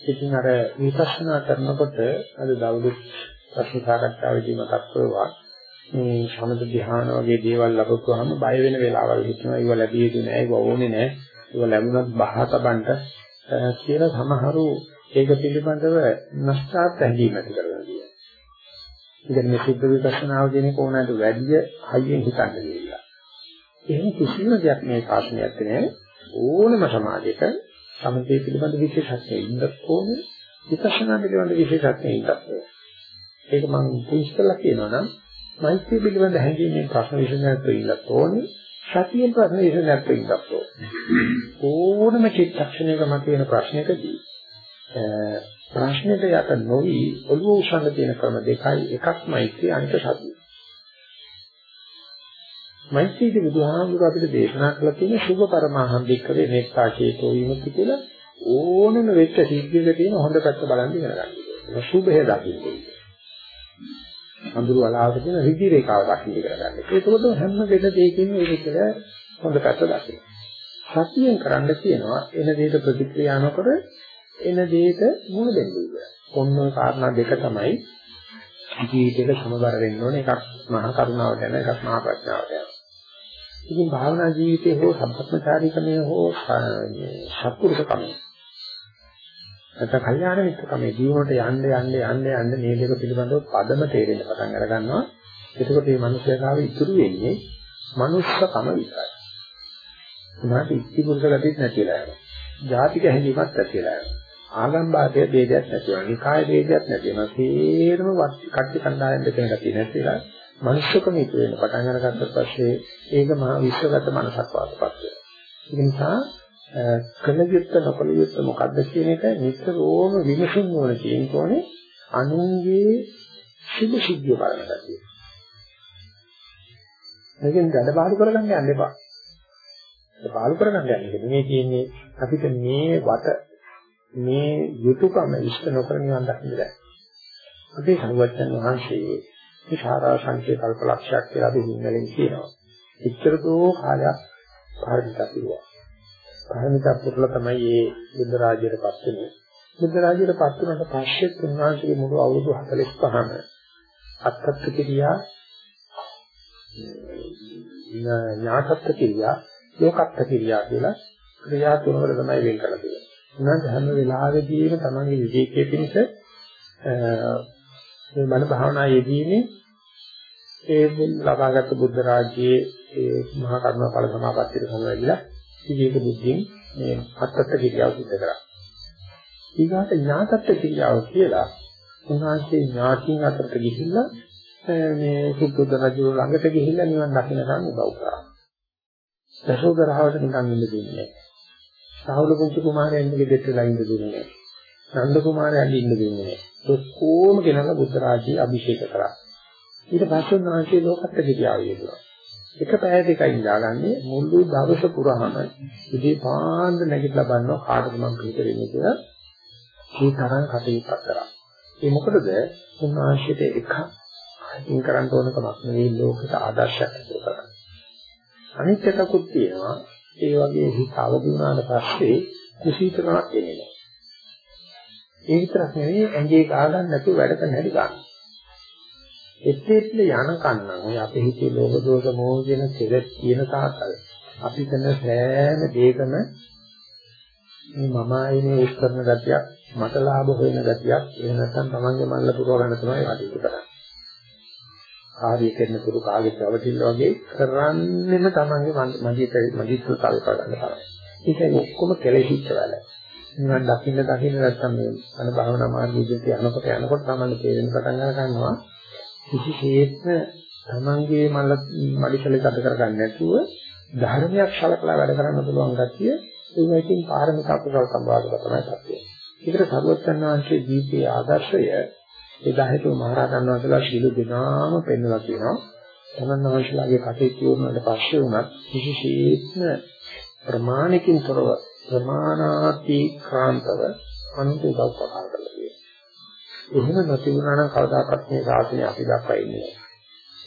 ඉතින් අර විපස්සනා කරනකොට අද දවල්ුත් ප්‍රශ්න සාකච්ඡාවේදී මතක් වුණා මේ සමත ධ්‍යාන වගේ දේවල් ලැබුවාම බය වෙන වෙලාවල් හිතනවා ඒව ලැබිය යුතු නෑ ඒව ඕනේ නෑ ඒව ලැබුණත් බහතබන්ට කියලා සමහරු ඒක පිළිබඳව නැස්තාත් හැඟීම් ඇති කරගන්න කියනවා. ඉතින් මේ සිද්ධ විපස්සනාව කියන එක ඕනෑමට වැඩි හයියෙන් හිතන්න කියලා. එහෙම කිසිම දෙයක් මේ ශාසනයක් නෑ ඕනම සමාජයක සමතේ පිළිබඳ විශේෂත්වයක් ඉන්නත් ඕනේ විපස්සනා පිළිබඳ විශේෂත්වයක් ඉන්නත් ඕනේ. ඒක මම පුස්තකලා කියනවා නම් මෛත්‍රී පිළිබඳ හැඟීමෙන් ප්‍රශ්න විසඳන්නත් ඉන්නත් ඕනේ සතියෙන් ප්‍රශ්න විසඳන්නත් ඉන්නත් ඕනේ. ඕනම චිත්තක්ෂණයක මතුවෙන ප්‍රශ්නයකදී ප්‍රශ්නෙට යට නොවි ඔළුව උස්සන්න තියෙන ක්‍රම දෙකයි එකක් මෛත්‍රී අනික සතිය. මෛත්‍රීදී බුදුහාමුදුර අපිට දේශනා කළ තියෙන සුභ පරමාහම් වික්‍රේ මෙත්තා චේතෝ විමුක්ති කියලා ඕනම වෙච්ච සිද්ධියක තියෙන හොඳ පැත්ත බලන් ඉගෙන ගන්න. ඒක සුභය දකින්න. අඳුරු වලාවක තියෙන රිදි රේඛාව දකින්න ඉගෙන ගන්න. ඒකවල හැම දෙක දෙයකින්ම ඒක කියලා හොඳ පැත්ත දකින්න. සතියෙන් කරන්න කියනවා එන දෙයට ප්‍රතික්‍රියා නොකර එන දෙයට මුණ දෙන්න ඕනේ. ඔන්න ඔය කාරණා දෙක තමයි ජීවිතේට සමබර වෙන්න ඕනේ. එකක් මහා කරුණාවට යන එකක් මහා ප්‍රඥාවට යන. ඉතින් භාවනා ජීවිතේ හෝ සම්පත්‍චාරීකමේ හෝ සත්පුරුෂකමේ නැත්නම් කල්යාණ මිත්‍රකමේ ජීවනට යන්න යන්න යන්න යන්න මේ දෙක පිළිබඳව පදම තේරෙන්න පටන් අර ගන්නවා. එතකොට මේ මිනිස්යාගාව ඉතුරු වෙන්නේ මනුස්සකම විතරයි. උනාට ඉති පුරුෂ ගතියක් නැතිලා යනවා. ජාතික හැඟීමක් නැතිලා යනවා. ආගම් භාෂය ભેදයක් නැති වෙනවා. නිකාය ભેදයක් නැති වෙනවා. තේරම කට්ටි කණ්ඩායම් දෙකන ගතිය නැතිලා මනුස්සකම ඉතුරු වෙන පටන් අරගත්ත පස්සේ ඒක මහා විශ්වගත මනසක් වාටපත් වෙනවා. ඒ නිසා කලයුත්ත නොකලයුත්ත මොකද්ද කියන එක නිතරම විමසින්න ඕන කියන කෝනේ අනුන්ගේ සුභ සිද්ධිය බලන ගැතිය. මේකෙන් ගඩ බාරු කරගන්න යන්න එපා. ඒක බාරු කරගන්න යන්නේ මේ කියන්නේ අපිට මේ වත මේ යුතුයකම ඉෂ්ට නොකර නිවන් දකින්න බෑ. අපේ සංවර්ධන වහන්සේ විචාරා සංකේ කල්පලක්ෂයක් කියලා අපි හිංගලෙන් කියනවා. එච්චරතෝ කාලයක් පාරමිතා පිරුවා. පාරමිතා පුරලා තමයි මේ බුද්ධ රාජ්‍යයට පත් වෙන්නේ. බුද්ධ රාජ්‍යයට පත් වුණාට පස්සේ උන්වහන්සේගේ මුළු අවුරුදු 45ම අත්ත්ත් කිරියා ඥාතත්ත් කිරියා ලෝකත්ත් කිරියා කියලා ක්‍රියා තුනකට තමයි වෙන් කරලා තියෙන්නේ. උන්වහන්සේ හැම වෙලාවෙදීම තමන්ගේ විවේකයේ පිණිස මේ මන භාවනා යෙදීමේ ඒ ලබාගත් බුද්ධ රාජ්‍යයේ ඒ මහා කරුණා ඵල සමාපත්තියට සමවැදිලා විවේක බුද්ධියෙන් මේ අත්තත් කිරියාව සිදු කරා. ඊගාට ඥාතත් කිරියාව කියලා උන්වහන්සේ ඥාතින් අතරට ගිහිල්ලා මේ සුද්ධ රජු ළඟට ගිහිල්ලා නිවන් දකින්නකම් උදව් කරා. දශෝදරාවට නිකන් ඉන්න දෙන්නේ නැහැ. සාහුල පුංචි කුමාරයන්ගේ දෙට්ටලා ඉන්න දෙන්නේ නැහැ. නන්ද කුමාරයන් ඉන්න දෙන්නේ නැහැ. ඔක්කොම ගෙනලා බුද්ධ රාජ්‍යය අභිෂේක කරා. ඊට පස්සේ උන්වහන්සේ ලෝකත්ත කිරියාව යෙදුවා. එක පැය දෙකයි ඉඳාගන්නේ මුළු දවස පුරාම ඉදී පාන්ද නැගිටලා බලනවා කාටද මම පිට වෙන්නේ කියලා මේ තරම් කටයුත්තක් කරා. ඒ මොකටද? උන්වහන්සේට එකක් අයින් කරන්න ඕන කමක් නෙවෙයි ලෝකෙට ආදර්ශයක් ඉදිරි කරන්න. අනිත් එකකුත් තියෙනවා ඒ වගේ හිත අවදි වුණාට පස්සේ කුසීතකමක් එන්නේ නැහැ. ඒ විතරක් නෙවෙයි ඇඟේ ගා ගන්න නැතුව වැඩ කරන්න හැටි ගන්න. එතෙත්ල යන කන්නම් ඔය අපේ හිතේ ලෝභ දෝෂ මෝහ කියන කෙලෙස් කියන තාක්කල් අපි කරන සෑම දෙයකම මේ මම ආයේ උත් කරන ගතියක් මට ලාභ හොයන ගතියක් එහෙම නැත්නම් තමන්ගේ මල්ල පුරව ගන්න තමයි කටයුතු කරන්නේ. කාර්ය කරන තුරු කාගේ ප්‍රවතිල්ල වගේ කරන්නෙම තමන්ගේ මදිත මදිත්ව කල්ප ගන්න තමයි. ඒකයි ඔක්කොම කෙලෙසිච්ච වැඩ. නිවන් දකින්න දකින්න නැත්නම් මේ අන භාවනා මාර්ගයේ යනකොට යනකොට තමයි තේරෙන පටන් ගන්නවා කිසිසේත්ම තමන්ගේ මල මඩිකලේ ගත කරගන්න නැතුව ධර්මයක් ශලකලා වැඩ කරන්න පුළුවන් ගැතිය ඒකකින් පාරමිතා කුසල සම්බාධක තමයි සත්‍යය. ඒකට සර්වඥාන් වහන්සේ ජීවිතයේ ආදර්ශය එදා හිටු මහරහතන් වහන්සේලා ශීල දිනාම පෙන්වලා කියනවා. තමන් වහන්සේලාගේ කටයුතු වුණාට පස්සේ වුණත් කිසිසේත්ම ප්‍රමාණිකින් තොරව ප්‍රමාණාතික්‍රාන්තව අනුතුගත කරලා එහෙම නොතිබුණා නම් කවදාකවත් මේ ශාසනය අපි දක්වා ඉන්නේ නැහැ.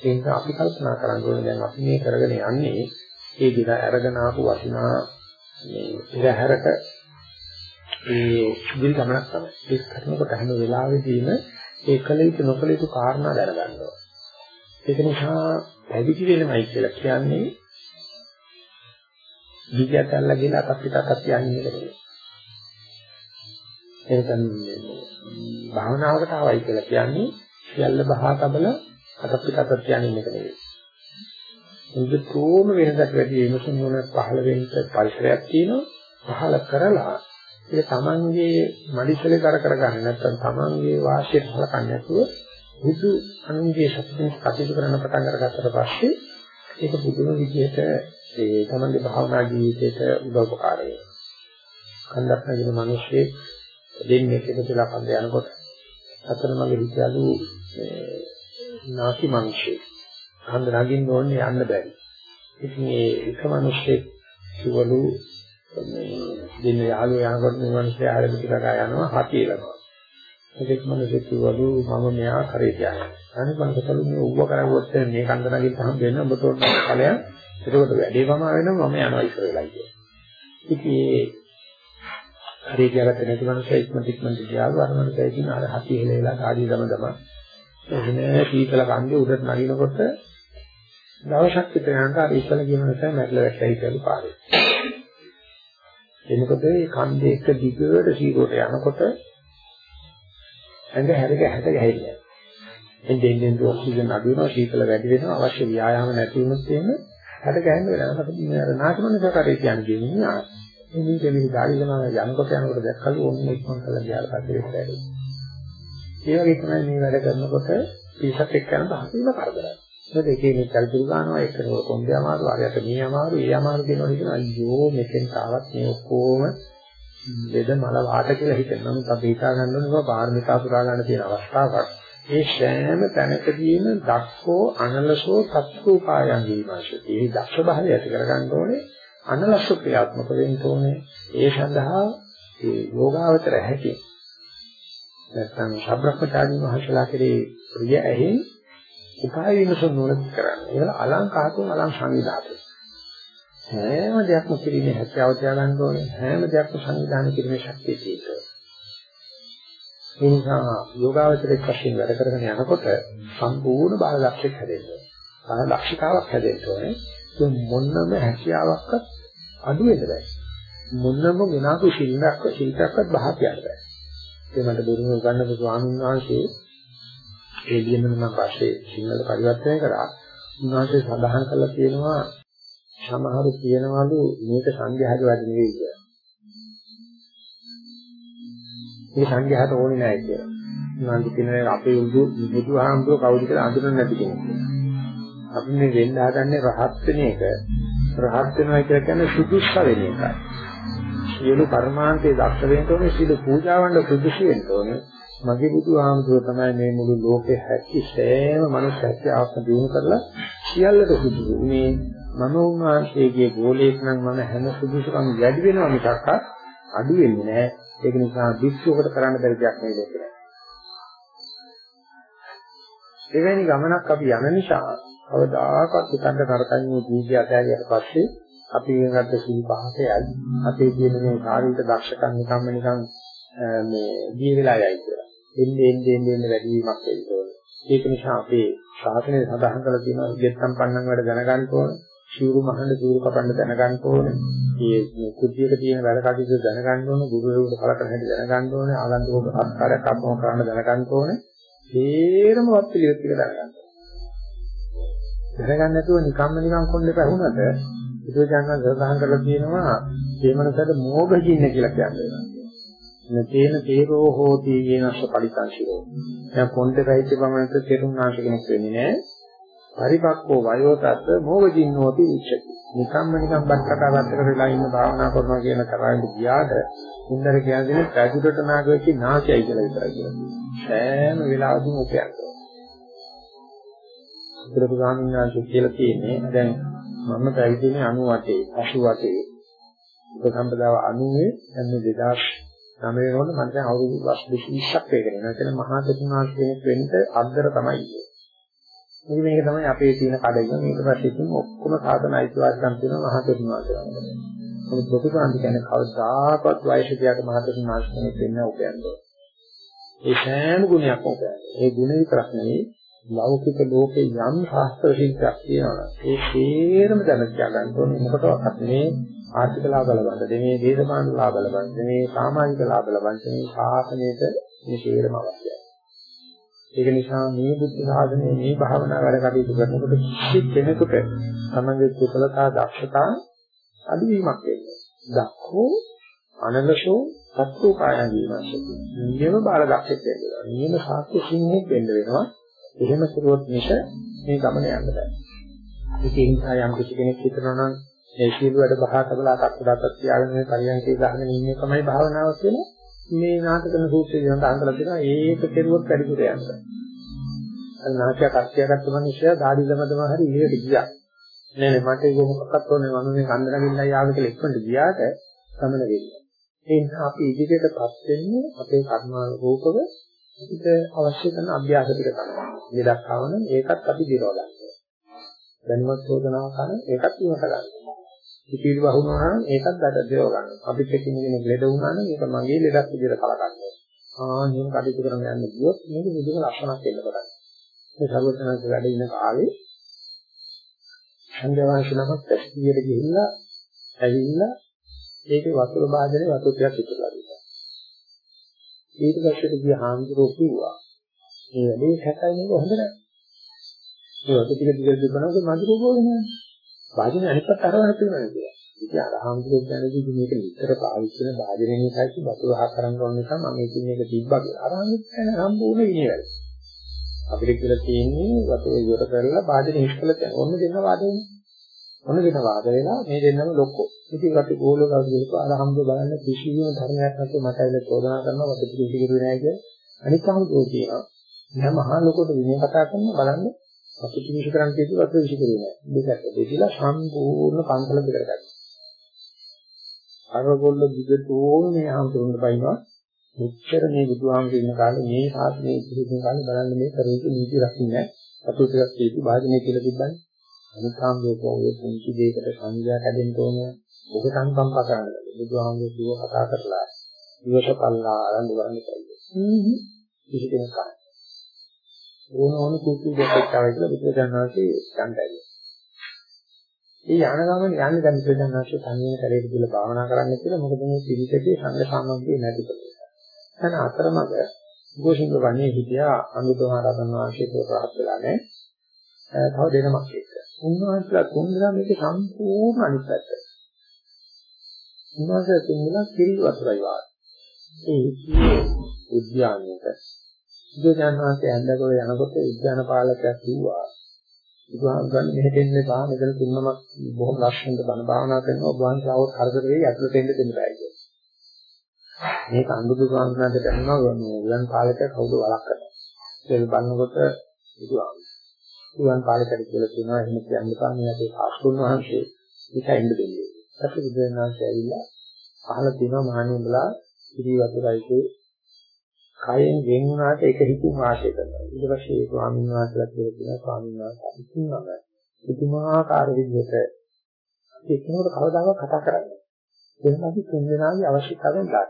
ඒ නිසා අපි කල්පනා කරන්න ඕනේ දැන් අපි මේ කරගෙන යන්නේ ඒ දින අරගෙන ආපු වටිනා මේ ඉරහැරක ඒ දිවි ගමනක් තමයි. ඒක කරනකොට හැම වෙලාවෙදීම ඒ කල යුතු නොකල යුතු කාරණා දැනගන්නවා. ඒක නිසා පැවිදි වෙනමයි කියලා කියන්නේ විද්‍යාවල්ලා ගිහලා අපිට අතක් යන්නේ නෙවෙයි. එතන භාවනාවකට ආවයි කියලා කියන්නේ සියල්ල බහා තබල අතත් පිට අතත් යන්නේ එක නෙවෙයි. මුදුතෝම වෙනකට වැඩි විමසුම් වුණ පහළ වෙන්න පරිසරයක් තියෙනවා. පහළ කරලා ඒක තමන්ගේ මඩිසලේ කර කරගන්න නැත්නම් තමන්ගේ වාසියට හලකන්නේ නැතුව බුදු අනුන්ගේ ශක්තිය කටයුතු කරන්න පටන් අරගත්තට පස්සේ ඒක බුදුම විදිහට ඒ තමන්ගේ භාවනා ජීවිතයට උදව්පකාර වෙනවා. කන්දක් නැගෙන මිනිස්සේ දෙන්නේ එකතුලා කන්ද යනකොට අතන මගේ හිතලු නාසි මිනිස්සු කන්ද නගින්න ඕනේ යන්න බැරි. ඉතින් ඒ එක මිනිස්සෙක් කිවලු දෙන්න යාළුවෝ යනකොට මේ මිනිස්සු ආරෙදි කරා යනවා හතියලනවා. ඒකෙත් මිනිස්සු කිවලු මම මෙයා කරේ කියන්නේ. අනිත් මිනිස්සු මේ ඌව කරගුවොත් මේ කන්ද නගින්න හම් වෙන ඔබට ඕන ඵලයක්. ඒකෝට වැඩේ වම වෙනවා මම යනවා ඉස්සර වෙලා කියන්නේ. ඉතින් හරි කියලා නැති මනුස්සය ඉක්මනට ඉක්මනට ගියාලු අර මනුස්සය කියන අර හති හෙලෙලා කාඩිය දම දම එහන සීතල කන්දේ උඩට නගිනකොට දවසක් විතර යනකොට අර ඉස්සල කියන නිසා මැරලා වැටයි කියලා පාරේ. එනකොට මේ කන්දේ එක දිගට සීරෝට යනකොට ඇඟ හැරක හැට ගහයිලා. එන්නේ එන්නේ ඔක්සිජන් අඩු වෙනවා සීතල වැඩි වෙනවා අවශ්‍ය ව්‍යායාම නැති වුණොත් එහෙම හැට ගහන්න වෙනවා. මොකද මේ අර නාටමනස කරේ කියන්නේ ඉතින් දෙවි ගාඩිලම යනකොට යනකොට දැක්කලු ඕන්න ඉක්මන් කරලා ගියාට පස්සේ වැඩි. ඒ වගේ තමයි මේ වැඩ කරනකොට පිටසක් එක්ක යන හසින කරදරයි. මොකද එකේ මේ කල්පිරු ගන්නවා එක්කනකොට කොන්දේ අමාරු, අරයට මේ අමාරු, ඒ අමාරු දෙනවා කියන අයියෝ මෙතෙන් තාවත් මේ ඔක්කොම දෙද මල වාට කියලා හිතෙනවා. නමුත් අපි හිතා ගන්න ඕනේ පාරමිතා පුරා ගන්න තියෙන අවස්ථාවක්. ඒ සෑම තැනකදීම දක්ෂෝ අනලසෝ සත්කෝපායන් විමාශති. මේ දක්ෂ භාවය ඇති කර ගන්න ඕනේ අනලස්ස ක්‍රියාත්මක වෙන්න ඕනේ. ඒ සඳහා ඒ යෝගාවතර හැකි. නැත්නම් ශබ්‍රක්‍මචාරී මහසලා කෙරේ ප්‍රිය ඇහෙන් උපාය විමසන නුවණ කරන්නේ. ඒවල අලංකාරතුන් අලං සංවිධාතය. හැම දෙයක්ම කිරීමේ හැකියාව තියාගන්න ඕනේ. හැම දෙයක්ම සංවිධානය කිරීමේ ශක්තිය තියෙනවා. ඒ නිසා යෝගාවචරයක් වශයෙන් වැඩ කරගෙන යනකොට සම්පූර්ණ බාල දක්ෂයක් හැදෙන්න ඕනේ. බාල දක්ෂතාවක් හැදෙන්න ඕනේ. මොනම හැකියාවක්වත් අඩු වෙන්න බෑ. මොනම ගුණාකු ශිල්පයක් ශිල්පයක්වත් බහ කියන්න බෑ. ඒ මට බුදුම උගන්වපු ස්වාමීන් වහන්සේ ඒ ලියන මම පස්සේ සිංහල පරිවර්තනය කරා. උන්වහන්සේ සඳහන් කළා තියෙනවා සමහරු කියනවලු මේක සංඝයාගේ වැඩ නෙවෙයි කියලා. මේ සංඝයාට ඕනේ නැහැ කියලා. උන්වහන්සේ කියනවා අපේ බුදුහාමුදුරුවෝ කවුද කියලා අඳුරන්නේ නැති කෙනෙක්. අපි මේ වෙන්න හදන්නේ රහත් වෙන එක. රහත් වෙනවා කියලා කියන්නේ සුදුස්ස වෙන එකයි. සියලු කර්මාන්තයේ දක්ෂ වෙන්න ඕනේ, සියලු පූජාවන්ට සුදුසු වෙන්න ඕනේ. මගේ බුදුහාමුදුරුව තමයි මේ මුළු ලෝකේ හැකි සෑම මනුස්ස හැකියාවක්ම දිනු කරලා සියල්ලට සුදුසු. මේ මම උන්වහන්සේගේ ගෝලයක් නම් මම හැම සුදුසුකම් වැඩි වෙනවා මිසක් අඩු වෙන්නේ නැහැ. ඒක නිසා විශ්වකට කරන්න බැරි දෙයක් නෙවෙයි එවැනි ගමනක් අපි යන නිසා කවදාකවත් හිතන්න තරකන්නේ ජීවිතය ඇතෑරියට පස්සේ අපි වෙනකට සීල පහකයි අපේ කියන මේ කායික දක්ෂකම් නිකම්ම නිකන් මේ දී වෙලා යයි කියලා. එන්නේ එන්නේ එන්නේ වැඩි වීමක් වෙන්න ඕනේ. ඒක නිසා අපේ ශාසනය සඳහන් කරලා තියෙනවා ඉගෙත්තම් පන්නන් වැඩ දැනගන්න ඕනේ. ශූරු මහන්න ශූරු කපන්න දැනගන්න ඕනේ. මේ කුද්ධියක තියෙන වැඩ කටයුතු දැනගන්න ඕනේ. ගුරුවරුන්ට කලකන හැටි දැනගන්න ඕනේ. ආගන්තුක සත්කාරයක් අපම කරන්න දැනගන්න ඕනේ. තේරම වත් පිළිවෙත් ටික දැනගන්න. දැනගන්න නැතුව නිකම්ම නිකම් කොණ්ඩේ පැහුනට බුදුචානන් සඳහන් කරලා තියෙනවා මේ මනසට මෝඝ ජීන්න කියලා කියන්නේ. නතේන තේරෝ හෝති යේනස්ස පරිසංශිරෝ. දැන් කොණ්ඩේ රහිත බමනට තේරුණාශ කෙනෙක් වෙන්නේ නැහැ. පරිපක්කෝ වයෝතත් මෝඝ ජීන්නෝති උච්චති. නිකම්ම නිකම් බක්කට වත්තර වෙලා ඉන්න භාවනා කරනවා කියන කරායින් ගියාට මුන්දර කියන්නේ පැදුරට නාගවෙච්ච නාසයයි කියලා විතරයි කියන්නේ. සෑම වෙලාවකම උපයන්න. බුදුරජාණන් ස්වාමීන් වහන්සේ කියලා තියෙන්නේ දැන් මම පැවිදිනේ 98 88 උපසම්පදාව 90 දැන් මේ 2009 වෙනකොට මම දැන් අවුරුදු 20ක් වේගෙන යනවා. එතන මහා තෙරුණාස් කෙනෙක් වෙන්න අද්දර තමයි ඉන්නේ. ඉතින් මේක තමයි අපේ තියෙන කඩේක මේක පස්සේ ඉතින් ඔක්කොම සාධන අයිතිවාසිකම් තියෙනවා මහා තෙරුණාස් කරන්නේ. මොකද ප්‍රතිපාන්ති කියන්නේ කවදාකවත් වයසට යට මහා තෙරුණාස් කෙනෙක් වෙන්න උපයන්නේ. ඒ සෑම ගුණයක්ම උපයන්නේ. ඒ ගුණ විතරක් නෙවෙයි ලෞකික ලෝකේ යම් ශාස්ත්‍ර ශිල්පයක් තියෙනවා ඒ හේරම දැන ගන්න ඕනේ. මොකටවත් මේ ආර්ථික ලාභ ලබන්න දෙමේ දේශපාලන ලාභ ලබන්න දෙමේ සමාජික ලාභ ලබන්න මේ ශාසනයට මේ හේරම අවශ්‍යයි. ඒක නිසා මේ බුද්ධ ශාසනයේ මේ භාවනා වැඩ කටයුතු කරනකොට කිසි කෙනෙකුට තමන්ගේ කුසලතා දක්ෂතා අඩුවීමක් වෙන්නේ දක්ඛෝ අනලසෝ සත්ෝපායන් වීමසති නියම බාල දක්ෂෙක් වෙනවා නියම ශාස්ත්‍ර සිංහෙක් වෙන්න වෙනවා එහෙම කරුවොත් මිස මේ ගමන යන්න බෑ. ඒ නිසා යම් කිසි කෙනෙක් හිතනවා නම් මේ සීල වැඩ බහා තබලා අතක් උඩට තියාගෙන මේ පරියන්කේ ගහගෙන ඉන්නේ තමයි භාවනාව කියලා මේ නාටකන සූත්‍රය සඳහන් කරලා තියෙනවා ඒක කෙරුවොත් වැඩිපුර යනවා. අර නාට්‍ය කර්තියකට මිනිස්සයා দাঁඩි ළමදම හරි ඉහළට ගියා. නෑ නෑ මට ඒක මොකක්වත් ඕනේ මම මේ කන්දරගින්නයි ආවේ කියලා ඉක්මනට ගියාට සමන වෙන්නේ. ඒ නිසා අපි ඉදිරියටපත් වෙන්නේ අපේ කර්මානුරූපව අපිට අවශ්‍ය කරන අභ්‍යාස ටික තමයි. මේ දක්වන ඒකත් අපි දිරව ගන්නවා. දැනුවත් චෝදනාව කරන ඒකත් ඉවස ගන්නවා. පිටිවිලි වහුණා නම් ඒකත් දැක දිරව ගන්නවා. අපිට කෙනෙක් ලෙඩ වුණා නම් ඒක මගේ ලෙඩක් විදිහට කලකන්නේ. ආ නියම කටයුතු කරන යන්න ගියොත් මේක විදුම ලක්ෂණක් වෙන්න පටන් මේ සර්වඥාන්සේ වැඩ ඉන කාලේ ඡන්දවාංශ නමක් පැස්තියට ගිහිල්ලා ඇවිල්ලා ඒකේ වතුර භාජනේ වතුර ටිකක් ඉතුරුලා දුන්නා. ඊට පස්සේ ගිය හාමුදුරුවෝ කිව්වා මේ වැඩේ සැකයි නේද හොඳ නැහැ. ඒ වතුර ටික දිගට දුන්නොත් මඳුරු ගෝලනේ නෑ. භාජනේ අනිත් පැත්ත අරවන්න තියෙනවා කියලා. ඉතින් අර හාමුදුරුවෝ දැනගිදි මේක නිතර පාවිච්චි කරන භාජනේ නිසායි වතුර හා කරන්න ඕන නිසා මම ඉතින් මේක තිබ්බා කියලා. අර හාමුදුරුවෝ සම්පූර්ණ විනයයි. අපිට කියලා තියෙන්නේ වතුර ඉවර කරලා භාජනේ ඉස්කල තියෙන. ඔන්න දෙන්න වාදනේ. ඔන්න දෙන්න වාද වෙලා මේ දෙන්නම ලොක්කෝ. ඉතින් අපි ගෝලෝ කවුරුද අරහම්ද බලන්න කිසිම ධර්මයක් නැතුව මට ඇවිල්ලා චෝදනා කරනවා වතුර ටික ඉවර නෑ කියලා. අනිත් අහමුදෝ කියනවා. මම මහා ලොකෝට විනය කතා කරන බලන්න වතුර ටික විශ් කරන්න කියද්දි වතුර විශ් කරුවේ නෑ. දෙකට දෙවිලා සම්පූර්ණ පන්සල දෙකට ගත්තා. අරගොල්ල දිගටම මේ අහමුදුරන් බයිනවා. මෙච්චර මේ බුදුහාමුදුරු ඉන්න කාලේ මේ සාසනයේ ඉතිරි කාලේ බලන්න මේ කරේක නීති රකින්නේ අතු ටිකක් කීපි වාදනය කියලා තිබ්බනේ අනිකාම් ලෝකෝ ඔය පුංචි දෙයකට සංඥා කැදෙන්න ඕනේ ඔබ සංකම්ප කරන්නේ බුදුහාමුදුරු කිව්ව කතා කරලා ඉවසපල්ලා ආරම්භ කරන්න කියලා හ්ම් කිසි කෙනෙක් නැහැ ඕන ඕන කුක්කු දෙකක් ආවයි කියලා බුදුරජාණන්සේ ගන්නයි ඒ යන ගමන යන්නේ දැන් බුදුරජාණන්සේ තනියෙන් කරේට කියලා භාවනා කරන්න කියලා මොකද මේ පිළිසකේ සංඝ සාමග්‍රිය නැතිකොට යන අතරමඟ ගෝසිංග වණේ හිටියා අනුදෝහරතන වාසිකව රහත් වෙලා නැහැ. තව දෙනමක් එක්ක. උන්වහන්සේලා තුන්දෙනා මේක සම්පූර්ණ අනිත් පැත්ත. උන්වහන්සේ තුන්දෙනා කිරි වතුරයි වාර. ඒ උද්‍යානයක බුදුජානනාංශය ඇඳගොඩ යනකොට උද්‍යාන පාලකයා කිව්වා බුදුහාමුදුරන් මෙහෙට එන්නේ පහ මෙතන තුන්නමක් බොහොම ලස්සනට බණ භාවනා කරනවා ඔබ වහන්සේ આવොත් හරදර වෙයි ඇතුළට එන්න දෙන්න බෑ කියලා. මේක අනුබුදු ස්වාමීන් දැනනවා මේ උයන් පාලකයා කවුද වලක් කරනවා. ඒක බලනකොට බුදුහාම. උයන් පාලකයාට කියලා කියනවා එහෙම කියන්න බෑ මේ අපේ සාස්තුන් වහන්සේ ඒක එන්න දෙන්නේ. ඊට බුදුරජාණන්සේ ඇවිල්ලා අහලා තියෙනවා මහණෙනි උඹලා ඉරි වතුරයිකේ කයෙන් වෙන් වුණාට ඒක හිතින් වාසය කරනවා. ඊට පස්සේ ඒ ස්වාමීන් වහන්සේලා කියලා කියනවා ස්වාමීන් වහන්සේ ඉතින්ම පුදුමාකාර විදිහට ඒකනොට කවදාවත් කතා කරන්නේ. එහෙනම් අපි තුන් දෙනාගේ අවශ්‍යතාවයෙන් ගන්න.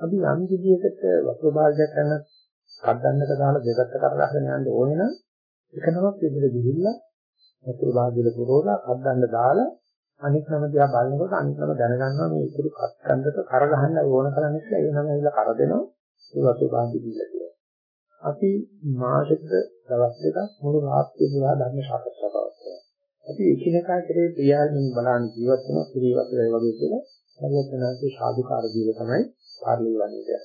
අපි යම් විදියකට වතුර භාගයක් ගන්න කඩන්නට දාලා දෙකට කරලාගෙන යන්න ඕනේ නම් එකනමක් විදිහට ගිහිල්ලා වතුර භාගයල පුරවලා කඩන්න දාලා අනිත් නම දිහා බලනකොට අනිත් නම දැනගන්නවා මේ ඉතුරු කඩන්නට කර ගහන්න ඕන කරන්නේ කියලා ඒ නම ඇවිල්ලා කර දෙනවා ඒ වතුර භාගය දීලා කියලා. අපි මාසෙකට දවස් දෙකක් මුළු රාත්‍රිය පුරා ධර්ම සාකච්ඡා කරනවා. අපි එකිනෙකා කෙරේ ප්‍රියාවෙන් බලන ජීවත් වෙන පිළිවෙත් වගේ කියලා සර්වඥාන්සේ සාදුකාර දීලා තමයි පාර්ලි වන්නේ.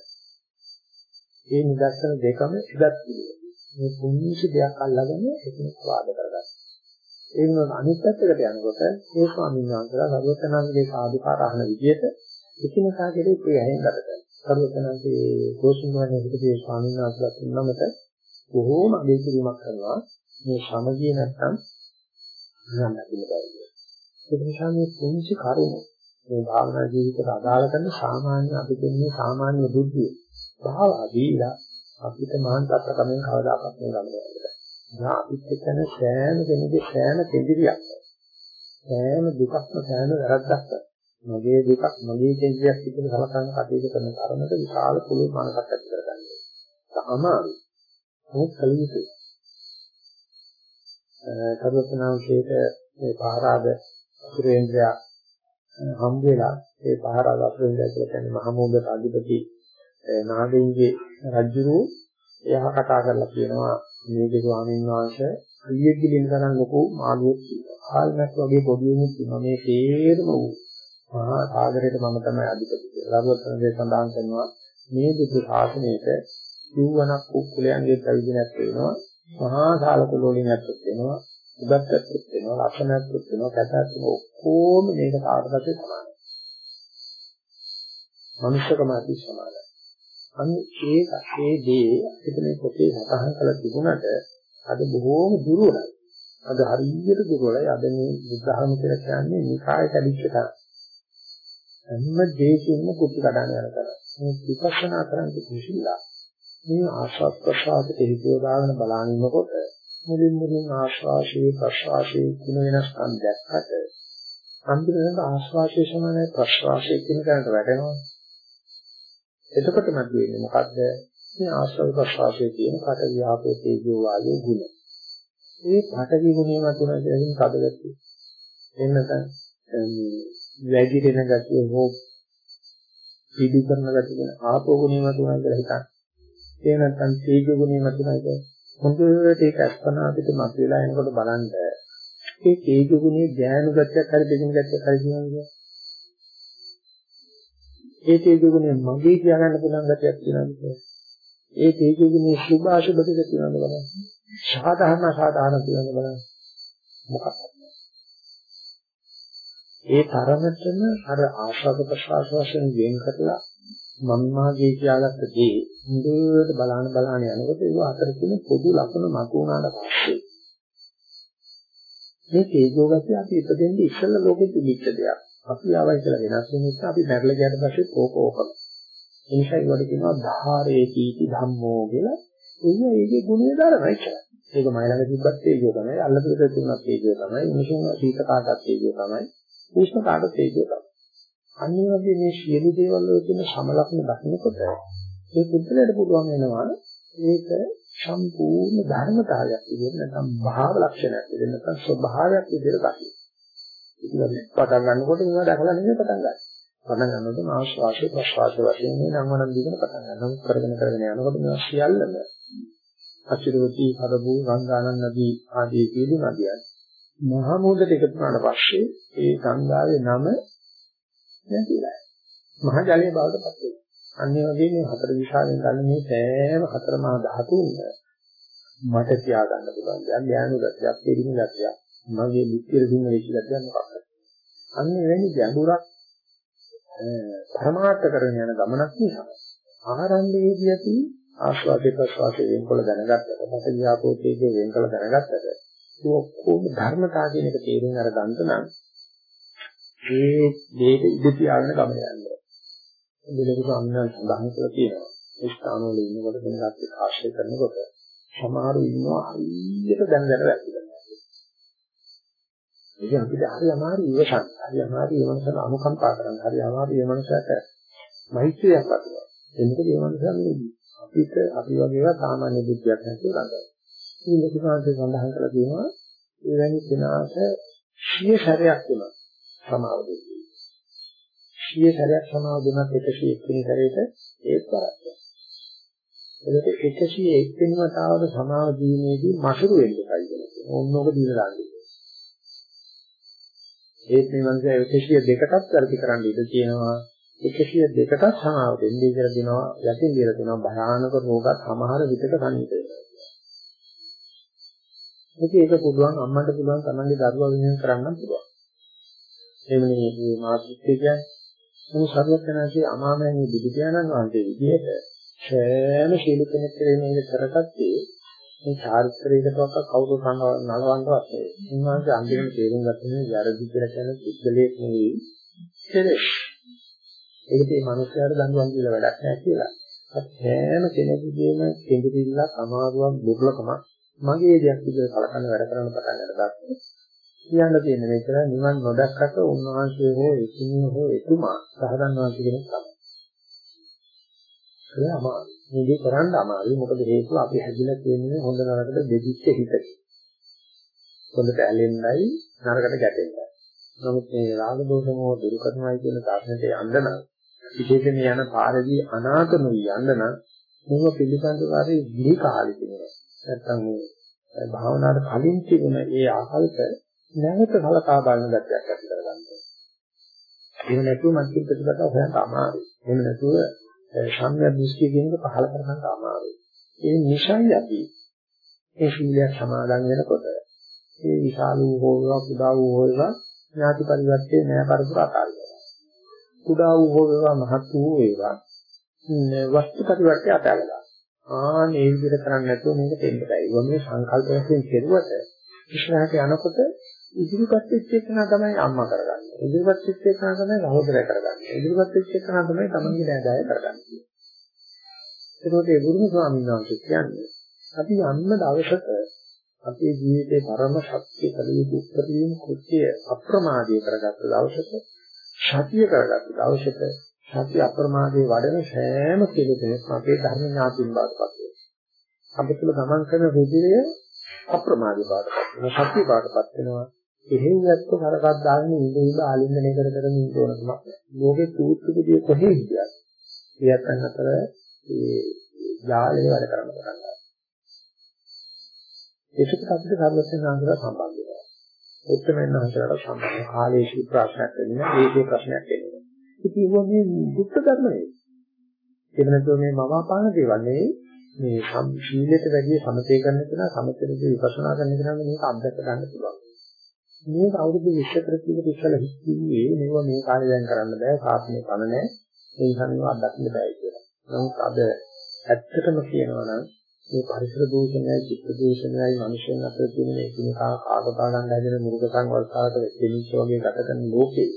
මේ නිදර්ශන දෙකම ඉදත් මේ පුංචි දෙයක් අල්ලගෙන ඒක වාද කරගන්න. ඒ වෙනුවට අනිත් පැත්තකට යනකොට ඒ ස්වාමීන් වහන්සේලා සර්වඥාන්සේගේ සාදුකාර අහන විදිහට එකිනෙකා කෙරේ ප්‍රියයෙන් ගත කරනවා. සර්වඥාන්සේ කෝෂින්වන්නේ හිටපු ස්වාමීන් වහන්සේලා තුනමත බොහෝම අගය කිරීමක් කරනවා. මේ සමගිය නැත්තම් නන්න පිළිබඳව. ඒ නිසා මේ පුංචි කරුණු මේ භාවනා ජීවිතයට අදාළ කරන සාමාන්‍ය අපි කියන්නේ සාමාන්‍ය බුද්ධිය. භාවා දීලා අපිට මහාන් තත්ත්වකමෙන් කවදාකවත් මේ ගමන යන්න බෑ. නා අපිත් එක්කන සෑම කෙනෙකුගේ සෑම කෙඳිරියක්. සෑම දුකක්ම සෑම වැරද්දක්ම මගේ දුකක් මගේ කෙඳිරියක් විදිහට සලකන කටයුතු කරන තරමට විශාල පුළුල් මනසක් ඇති කරගන්නවා. අමාරු. මොකද කලියුතුයි. සර්වඥාන්සේට මේ පාරාද සුරේන්ද්‍රයා හම් වෙලා ඒ පහරාද අප්‍රේන්දා කියලා කියන්නේ මහමෝගට අධිපති නාගින්ගේ රජුරු එයා කතා කරලා කියනවා මේකේ ස්වාමීන් වහන්සේ අයියෙක් ගිලින් තරම් ලොකු මාළුවෙක් ඉන්නවා. ආල්මත් වගේ පොඩි උමුත් ඉන්නවා. මේ තේරම වූ මහා සාගරයට මම තමයි අධිපති කියලා. රාජවත්නගේ සඳහන් කරනවා මේ බුදු ශාසනයක සිව්වනක් කුක්කුලයන්ගේ ප්‍රවිධනයක් වෙනවා. මහා සාල කුලෝලින් ඇත්තක් වෙනවා. උගත් ඇත්තක් වෙනවා. ලක්ෂණයක් වෙනවා. කැතක් වෙනවා. ඔක්කොම මේක කාටවත් සමානයි. මනුෂ්‍යකම ඇති සමානයි. අන්න ඒක ඒ දේ අපිට මේ පොතේ සතහන් කරලා තිබුණාට අද බොහෝම දුර්වලයි. අද හරියට දුර්වලයි. අද මේ බුද්ධහම කියලා කියන්නේ නිකාය කැඩිච්ච තරම්. හැම දෙයකින්ම කුටි කඩන යන තරම්. මේ විපස්සනා කරන්නේ කිසිලා. මේ ආස්වාද ප්‍රසආදට හේතුව දාගෙන බලන ඉන්නකොට මුලින් මුලින් ආශ්වාසයේ ප්‍රශ්වාසයේ කියන වෙනස්කම් දැක්කට අන්තිමට ආශ්වාසයේ සමානයි ප්‍රශ්වාසයේ කියන කරන්ට වැටෙනවා. එතකොට මත වෙන්නේ මොකද්ද? මේ ආශ්වාස ප්‍රශ්වාසයේ තියෙන කට විහාපේ තේජෝ වායෝ ගුණ. මේ පඨවි ගුණය මතුන කියන කඩගතිය. එන්නතන් වැඩි දෙන ගතිය හෝ පිළි කරන ගතිය කියන ආපෝ ගුණය මතුන කියලා හිතන්න. ඒ නැත්නම් තේජෝ ගුණය මතුන කියලා හොඳට ඒක අස්පනා අපිට මතුවලා එනකොට බලන්න ඒ තේජෝ ගුණයේ ඥාන ගතියක් හරි දෙකින් ගතියක් හරි කියනවා ඒ තේජෝ ගුණය මගේ කියා ගන්න පුළුවන් ගතියක් තියෙනවා ඒ තේජෝ ගුණයේ සුභ අසුභ දෙක තියෙනවා බලන්න. සාධාරණ සාධාරණ තියෙනවා බලන්න. මොකක්ද? ඒ තරමටම අර ආශාද ප්‍රසවාස වශයෙන් වෙන් කරලා මම්මාගේ කියාගත්ත දේ හොඳට බලන බලන යනකොට ඒක අතර තියෙන පොදු ලක්ෂණ මතු වුණාට පස්සේ මේ තේජෝ ගතිය අපි ඉපදෙන්නේ ඉස්සෙල්ලා ලෝකෙ තිබිච්ච දෙයක්. අපි ආවයි කියලා වෙනස් වෙන නිසා අපි මැරලා ගියාට පස්සේ ඕක ඕකම. ඒ නිසා ඒවට කියනවා ධාරේ කීති ධම්මෝ කියලා. එන්න ඒකේ ගුණය දරනයි කියලා. ඒක මයි ළඟ තිබ්බත් තේජෝ තමයි, අල්ලපිට තිබුණත් තේජෝ තමයි, මිනිසුන් සීත කාටත් තේජෝ තමයි, උෂ්ණ කාටත් තේජෝ තමයි. අනිත් වගේ මේ සියලු දේවල් වල තියෙන සමලක්ෂණ දකින්නකොට ඒ පුද්ගලයාට පුළුවන් වෙනවා මේක සම්පූර්ණ ධර්මතාවයක් විදිහට නැත්නම් භාව ලක්ෂණයක් විදිහට නැත්නම් ස්වභාවයක් විදිහට දකින්න. ඉතින් පටන් ගන්නකොට මේවා දැකලා නෙමෙයි පටන් ගන්න. පටන් ගන්නකොට ආශ්වාසය ප්‍රශ්වාසය වශයෙන් මේ නම් වනම් දීගෙන පටන් ගන්නවා. කරගෙන කරගෙන යනකොට මේවා සියල්ලම අචිරවති කරබු ගංගානන් නදී ආදී කීළු නදියන් මහා මුහුදට එකතු වුණාට පස්සේ ඒ ගංගාවේ නම නැතිලා. මහා ජලයේ බවට පත් වෙනවා. අනිත් වගේ මේ හතර විශාලෙන් ගන්න මේ සෑම හතර මහා ධාතුන් මට තියාගන්න පුළුවන්. දැන් ඥානු ගැටියක්, පිළිමි ගැටියක්, මගේ මුත්‍තිර දින වෙච්ච ගැටියක් මොකක්ද? අන්න එවැනි ගැඹුරක් පරමාර්ථ කරගෙන යන ගමනක් නිසා ආරම්භයේදී ඇති ආස්වාදේ ප්‍රසවාසයේ වෙන්කොල දැනගත්තට මට වියාපෝතේජේ වෙන්කොල දැනගත්තට ඒ ඔක්කොම ධර්මතාව කියන එක තේරුම් අරගන්න නම් මේ දෙයට ඉඳ තියාගෙන ගමන යන්න. දෙලෙක අන්න සඳහන් කරලා තියෙනවා. ඒ ස්ථානවල ඉන්නකොට වෙනගත් ආශ්‍රය කරනකොට සමහරු ඉන්නවා හරියට දැන දැන වැටෙනවා. ඒක අපිට හරි අමාරු ඉවසන්න. හරි අමාරු ඒ මනසට අනුකම්පා කරන්න. හරි අමාරු ඒ මනසට මෛත්‍රියක් වතුනවා. එන්නක ඒ මනස මේ අපිට අපි වගේව සාමාන්‍ය බුද්ධියක් නැතුව ගන්නවා. මේ ලෝකසාන්තය සඳහන් කරලා තියෙනවා එවැනි කෙනාට සිය සැරයක් වෙනවා. සමාව දෙන්නේ. සිය සැරයක් සමාව දුන්නත් 101 වෙනි සැරේට ඒත් කරන්නේ. එතකොට 101 වෙනි වතාවට සමාව දීමේදී මසුරු වෙන්න කයි කියලා. ඕනෝක දීලා දාන්නේ. ඒත් මේ මනසේ 102කටත් වැඩි කරන්න ඉඩ තියෙනවා. 102කටත් සමාව දෙන්නේ කියලා දෙනවා. යටින් දීලා දෙනවා භයානක රෝගات සමහර විටක සනීප වෙනවා. ඒක පුළුවන් අම්මන්ට පුළුවන් තමන්ගේ දරුවා වෙනුවෙන් කරන්න පුළුවන්. එන්නේ මේ මාතෘත්වය කියන්නේ මේ සර්වඥාන්සේ අමාමෑණී බුදු පියාණන් වහන්සේ විදිහට සෑම ශීල කෙනෙක් කෙරෙහිම කරගත්තේ මේ චාරිත්‍රයකටවත් කවුරු නලවන්නවත් නෙවෙයි. උන්වහන්සේ අන්තිමට තේරුම් ගත්තේ වැරදි කියලා කියන පුද්ගලයෙක් නෙවෙයි. කෙලෙස්. ඒකත් මේ මිනිස්යාට දඬුවම් දීලා වැඩක් නැහැ කියලා. හැම කෙනෙකුගේම කෙඳිරිල්ලක් අමාරුවක් දුර්ලභමක් මගේ දෙයක් විදිහට කලකන වැඩ කරන්න පටන් ගන්නවා. කියන්න තියෙන මේක නිවන් නොදක්කට උන්වහන්සේ හෝ එතුමිය හෝ එතුමා සහදන් වහන්සේ කෙනෙක් තමයි. ඒ අමාරු. මේක කරන්න අමාරුයි. මොකද හේතුව අපි හැදිලා තියෙන්නේ හොඳ නරකට දෙදිච්ච හිතක. හොඳට ඇලෙන්නයි නරකට ගැටෙන්නයි. නමුත් මේ රාග දෝෂ මොහ දුරු කරනවායි කියන ධර්මයට යන්න නම් විශේෂයෙන් යන පාරදී අනාගතම යන්න නම් මොන පිළිබඳව හරි දි කාලෙ තියෙනවා. නැත්තම් මේ භාවනාවට කලින් තිබුණ ඒ ආකල්ප නැවත කලකා බලන ගැටයක් ඇති කරගන්නවා. එහෙම නැතුව මනසින් ප්‍රතිපදාව හොයන්න අමාරුයි. එහෙම නැතුව සම්‍යක් දෘෂ්ටිය කියන එක පහල කරගන්න අමාරුයි. ඒ නිසයි අපි ඒ සීලය සමාදන් වෙනකොට ඒ විශාල වූ හෝවා කුඩා වූ හෝවා ඥාති පරිවර්තේ නෑ පරිපූර්ණ ආකාරය. කුඩා වූ හෝවා මහත් වූ ඒවා වස්තු පරිවර්තය අතහැරලා. ආ මේ විදිහට කරන්නේ නැතුව මේක දෙන්න බෑ. ඒ වගේ සංකල්ප වශයෙන් කෙරුවට ඉස්සරහට යනකොට ඉදිරිපත් වෙච්ච එක තමයි අම්මා කරගන්නේ. ඉදිරිපත් වෙච්ච එක තමයි සහෝදරය කරගන්නේ. ඉදිරිපත් වෙච්ච එක තමයි තමන්ගේ නෑදෑය කරගන්නේ. ඒකෝට ඒ ගුරුම ස්වාමීන් වහන්සේ කියන්නේ අපි යන්න දවසක අපේ ජීවිතේ පරම ශක්තිය කලියු උත්තරීම කෘත්‍ය අප්‍රමාදී කරගත්ත දවසක ශක්තිය කරගත්ත දවසක සත්‍ය අප්‍රමාදයේ වඩන සෑම කෙනෙකුම අපේ ධර්ම ඥාතින් බාටපත් වෙනවා. අපිට ගමන් කරන රුධිරය අප්‍රමාදී බාටපත් වෙනවා. සත්‍ය බාටපත් වෙනවා. එහෙන් යැත්ත කරකක් දාන්නේ ඉඳ ඉඳ ආලින්දනය කර කර ඉන්න ඕන කමක් නැහැ. ලෝකේ තූත්තුකදී කොහේ හිටියත් එයත්න් අතර ඒ ජාලේ වැඩ කරන්න පටන් ගන්නවා. ඒකත් අපිට සර්වඥාන්තර සම්බන්ධ වෙනවා. උත්තරමෙන් අහසට සම්බන්ධ කාලේශී ප්‍රශ්නයක් වෙන්නේ ඒකේ ප්‍රශ්නයක් වෙන්නේ. ඉතින් ඒවා මේ දුක්ඛ ධර්ම නෙවෙයි. ඒක නැතුව මේ මම අපාන දේවල් නෙවෙයි. මේ සීලයට වැඩි සමතේ කරන කෙනා සමතේදී විපස්සනා කරන කෙනා මේක අත්දැක ගන්න පුළුවන්. මේක අවුරුදු 20 ප්‍රතිශත ඉස්සලා හිතුවේ මේව මේ කාලේ දැන් කරන්න බෑ සාසනේ පණ නැහැ. ඒ නිසා මේව අත්දකින්න බෑ කියලා. නමුත් අද ඇත්තටම කියනවා නම් මේ පරිසර දූෂණයයි චිත්ත දූෂණයයි මිනිසෙන් අතර තියෙන මේ කිනකා කාගපා ගන්න හැදෙන මුරුකසං වලසාවට දෙනිච්ච වගේ ගත කරන ලෝකේ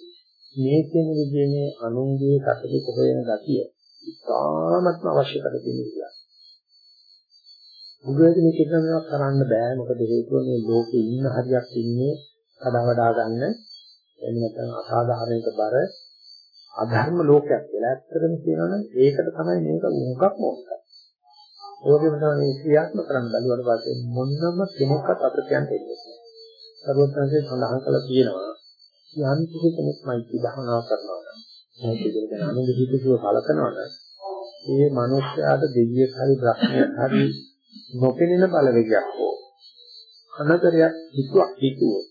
මේ කියන විදිහේ අනුන්ගේ කටදි කොහෙන ගතිය ඉතාමත්ම අවශ්‍ය කර තියෙන විදියක්. මුගලට මේ කිසිමක් කරන්න බෑ මොකද හේතුව මේ ලෝකේ ඉන්න හරියක් ඉන්නේ කඩවඩා ගන්න එහෙම නැත්නම් අසාධාරණයක බර අධර්ම ලෝකයක් කියලා. ඇත්තටම කියනවනම් ඒකට තමයි මේක උඟක් මොකක්ද. ඒකෙම තමයි මේ ක්‍රියාත්මක කරන්න බැලුවට පස්සේ මොනම කෙනෙක්වත් අතට යන්න දෙන්නේ නැහැ. සර්වඥාන්සේ සඳහන් කළා තියෙනවා යම් කිසි කෙනෙක් මෛත්‍රී භාවනාව කරනවා නම් මෛත්‍රී කියන අනුන්ගේ හිතසුව කලකනවා නම් ඒ මනුස්සයාට දෙවියෙක් හරි බ්‍රහ්මයෙක් හරි නොපෙනෙන බලවේගයක් හෝ අනතරයක් හිතුවක් හිතුවෝ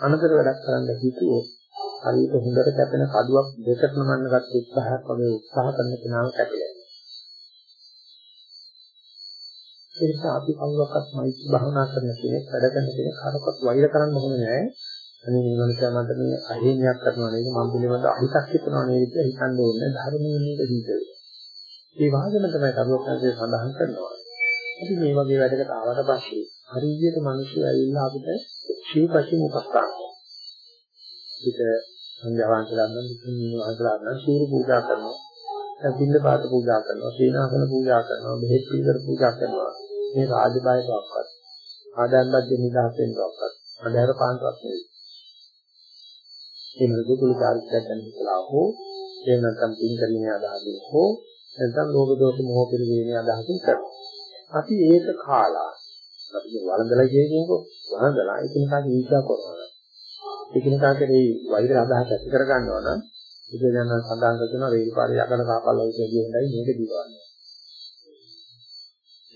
අනතර වැඩක් කරන්න හිතුවෝ හරියට හොඳට කැපෙන කඩුවක් දෙකට නමන්න ගත්ත උත්සාහයක් වගේ උත්සාහ කරන කෙනාම කැපිලා ඒ නිසා අපි කවුරක්වත් මෛත්‍රී භාවනා කරන කෙනෙක් වැඩ කරන කෙනෙක් කාටවත් වෛර කරන්න ඕනේ නැහැ අනේ මේ මනුස්සයා මට මේ අහිමියක් කරනවා නේද මම පිළිබඳ අහිතක් හිතනවා නේද කියලා හිතන්න ඕනේ ධර්මයේ නේද හිතේ. ඒ වාදන තමයි කරුවක්න්සේ සඳහන් කරනවා. අපි මේ වගේ වැඩකට ආවට පස්සේ හරියට මිනිස්සු ඇවිල්ලා අපිට ශීපසින් උපස්ථාන කරනවා. පිට සංඝයාන් කියලා නම් ඉතින් වහන්සලා නම් සූරු පූජා කරනවා. පින්න පාත පූජා කරනවා. සීනාසන පූජා කරනවා. බෙහෙත් පිළිකර පූජා කරනවා. මේ රාජබායකවක්වත් ආදායම්බද්ද නිදහස් වෙනවක්වත් අnder පාන්තවත් නෙවෙයි. ඒ මොකද කුල චාරිත්‍රයක් ගැන හිතලා හෝ එහෙම නැත්නම් පින් කරීමේ අදහසින් හෝ නැත්නම් ලෝභ දෝෂ මොහ පිළිගීමේ අදහසින් කරනවා. අපි ඒක කාලා අපි වළඳලා කියනකො වළඳලා එකිනෙකාට ඊර්ෂ්‍යා කරනවා. එකිනෙකා කෙරෙහි වෛර අදහස් ඇති කර ගන්නවා නම් බුදුදහම සඳහන් කරන රේල් පාරේ යකඩ කාපල් වගේ කියනයි මේක දිවන්නේ.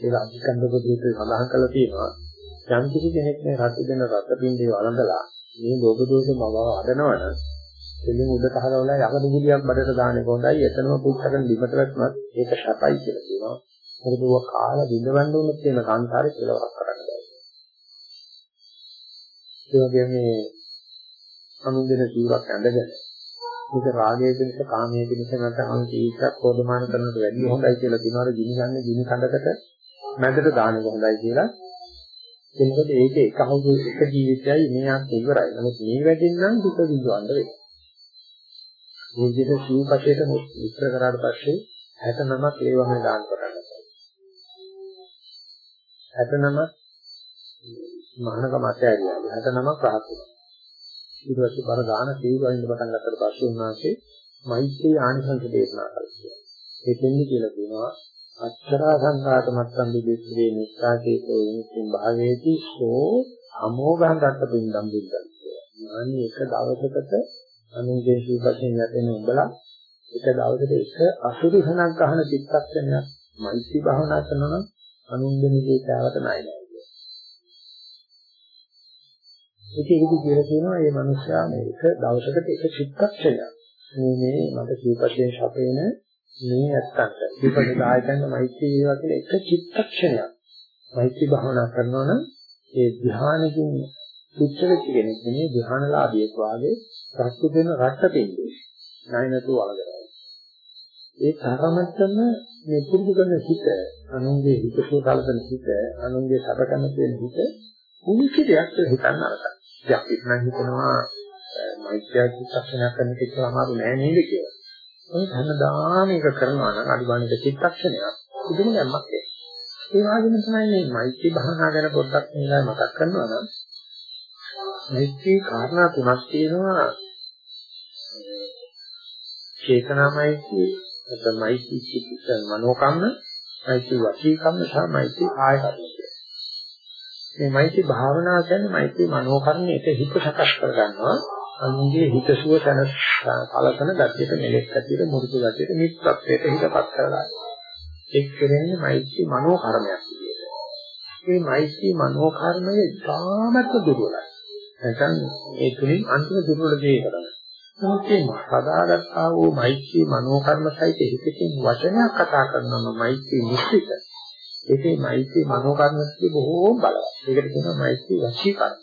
ඒක අධිකන්ද පුදුතේ සඳහන් කරලා තියෙනවා. යම් කිසි කෙනෙක් මේ රත් දෙන රත් පින්දේ වළඳලා මේ ලෝභ දෝෂ මව වඩනවනම් එළින් උඩට හරවලා යකඩ ගුලියක් බඩට දාන්නේ කොහොඳයි එතනම පුච්චගෙන බිමට වැටුණත් ඒක සැපයි කියලා කියනවා. මොකද ඔය කාලා බිඳවන්න උනොත් එන කාන්තාරේ කෙලවරක් කරන්න බෑ. ඒ වගේම මේ අනුන්දෙන ජීවක් ඇඳගෙන මේක රාගයේ පිණිස කාමයේ පිණිස නැත්නම් අනුකීච්ඡක් කෝධමාන කරනට වැඩිය හොඳයි කියලා දිනවල ගිනි ගන්න ගිනි කඳකට මැදට දාන්නේ හොඳයි කියලා එතකොට ඒක එක හවුදු එක ජීවිතයයි මෙයාත් ඉවරයි. නමුත් මේ වැඩෙන් නම් දුක විඳවන්න වෙනවා. මේ විදිහට සිව්පතේට විස්තර කරාට පස්සේ 69ක් ඒ වගේ දාන්න පටන් ගන්නවා. 69 මහානකම අත්හැරියා. 69ක් රහත් වෙනවා. ඊට පස්සේ බර දාන සීවයින් පටන් ගත්තට පස්සේ උන්වහන්සේ මෛත්‍රී ආනිසංස දේශනා කළා. ඒකෙන්දි කියලා කියනවා අච්චරා සංඝාත මත්තම් විදේශේ නිස්සාකේතෝ විමුක්තිය භාවේති සෝ අමෝඝං රත්ත බින්දම් බින්දම් මානි එක දවසකට අනුන්ගේ සීපයෙන් යටෙන උඹලා එක දවසකට එක අසුරු සනක් ගන්න චිත්තක්ෂණයක් මෛත්‍රී භාවනා කරනවා නම් අනුන්ගේ නිදේශාවට නයි ඒකද කියලා කියනවා මේ මිනිස්යා මේක දවසකට එක චිත්තක්ෂණයක්. මේ මේ මට සීපයෙන් ශපේන මේ ඇත්තන්ට. විපස්සනායතන මෛත්‍රී වේවා කියලා එක චිත්තක්ෂණයක්. මෛත්‍රී භාවනා කරනවා නම් ඒ ධ්‍යානකින් උච්චරිත කෙනෙක් නෙමෙයි ධ්‍යානලාභියෙක් වාගේ රක්තු දෙන රට්ට දෙන්නේ නැයි නැතුව වලදරයි ඒ තරමටම මේ පුරුදු කරන හිත අනුන්ගේ හිතසෝ කලබන හිත අනුන්ගේ සබකන කියන හිත කුංචි දෙයක් හිතන්න අරගන්න. දැන් අපි නම් හිතනවා මෛත්‍රිය චිත්තක්ෂණයක් කරන එක කියලා අමාරු නෑ නේද කියලා. ඒ හැමදාම එක කරනවා නම් අනිවාර්යයෙන්ම චිත්තක්ෂණයක් පුදුම ගැම්මක් එනවා. ඒ වගේම තමයි මේ මෛත්‍රී භාවනා ගැන පොඩ්ඩක් මේලා මතක් කරනවා නම් මෛත්‍රී කාරණා තුනක් තියෙනවා. චේතනාමයිති නැත්නම් මෛත්‍රී චිත්ත මනෝකම්ම මෛත්‍රී වචී කම්ම සහ මෛත්‍රී කාය කර්ම මේ මෛත්‍රී භාවනාව කියන්නේ මෛත්‍රී මනෝකර්මයට හිත සකස් කර ගන්නවා අනුන්ගේ හිතසුව තන කලකන ගතියට මෙලෙක් ගතියට මුරුදු ගතියට මිත්‍රත්වයට හිතපත් කරගන්නවා. එක් කරන්නේ මෛත්‍රී මනෝකර්මයක් විදියට මේ මෛත්‍රී මනෝකර්මය ඉතාමත් දුර්වලයි. නැත්නම් ඒ තුලින් අන්තිම දුර්වල දේ කරන්නේ නමුත් මේ සදාගත්තා වූ මෛත්‍රී මනෝකර්ම සහිත හිතකින් වචනයක් කතා කරනම මෛත්‍රී නිශ්චිත. ඒකේ මෛත්‍රී මනෝකර්මස්ති බොහෝ බලවත්. ඒකට කියනවා මෛත්‍රී වචී කර්ම.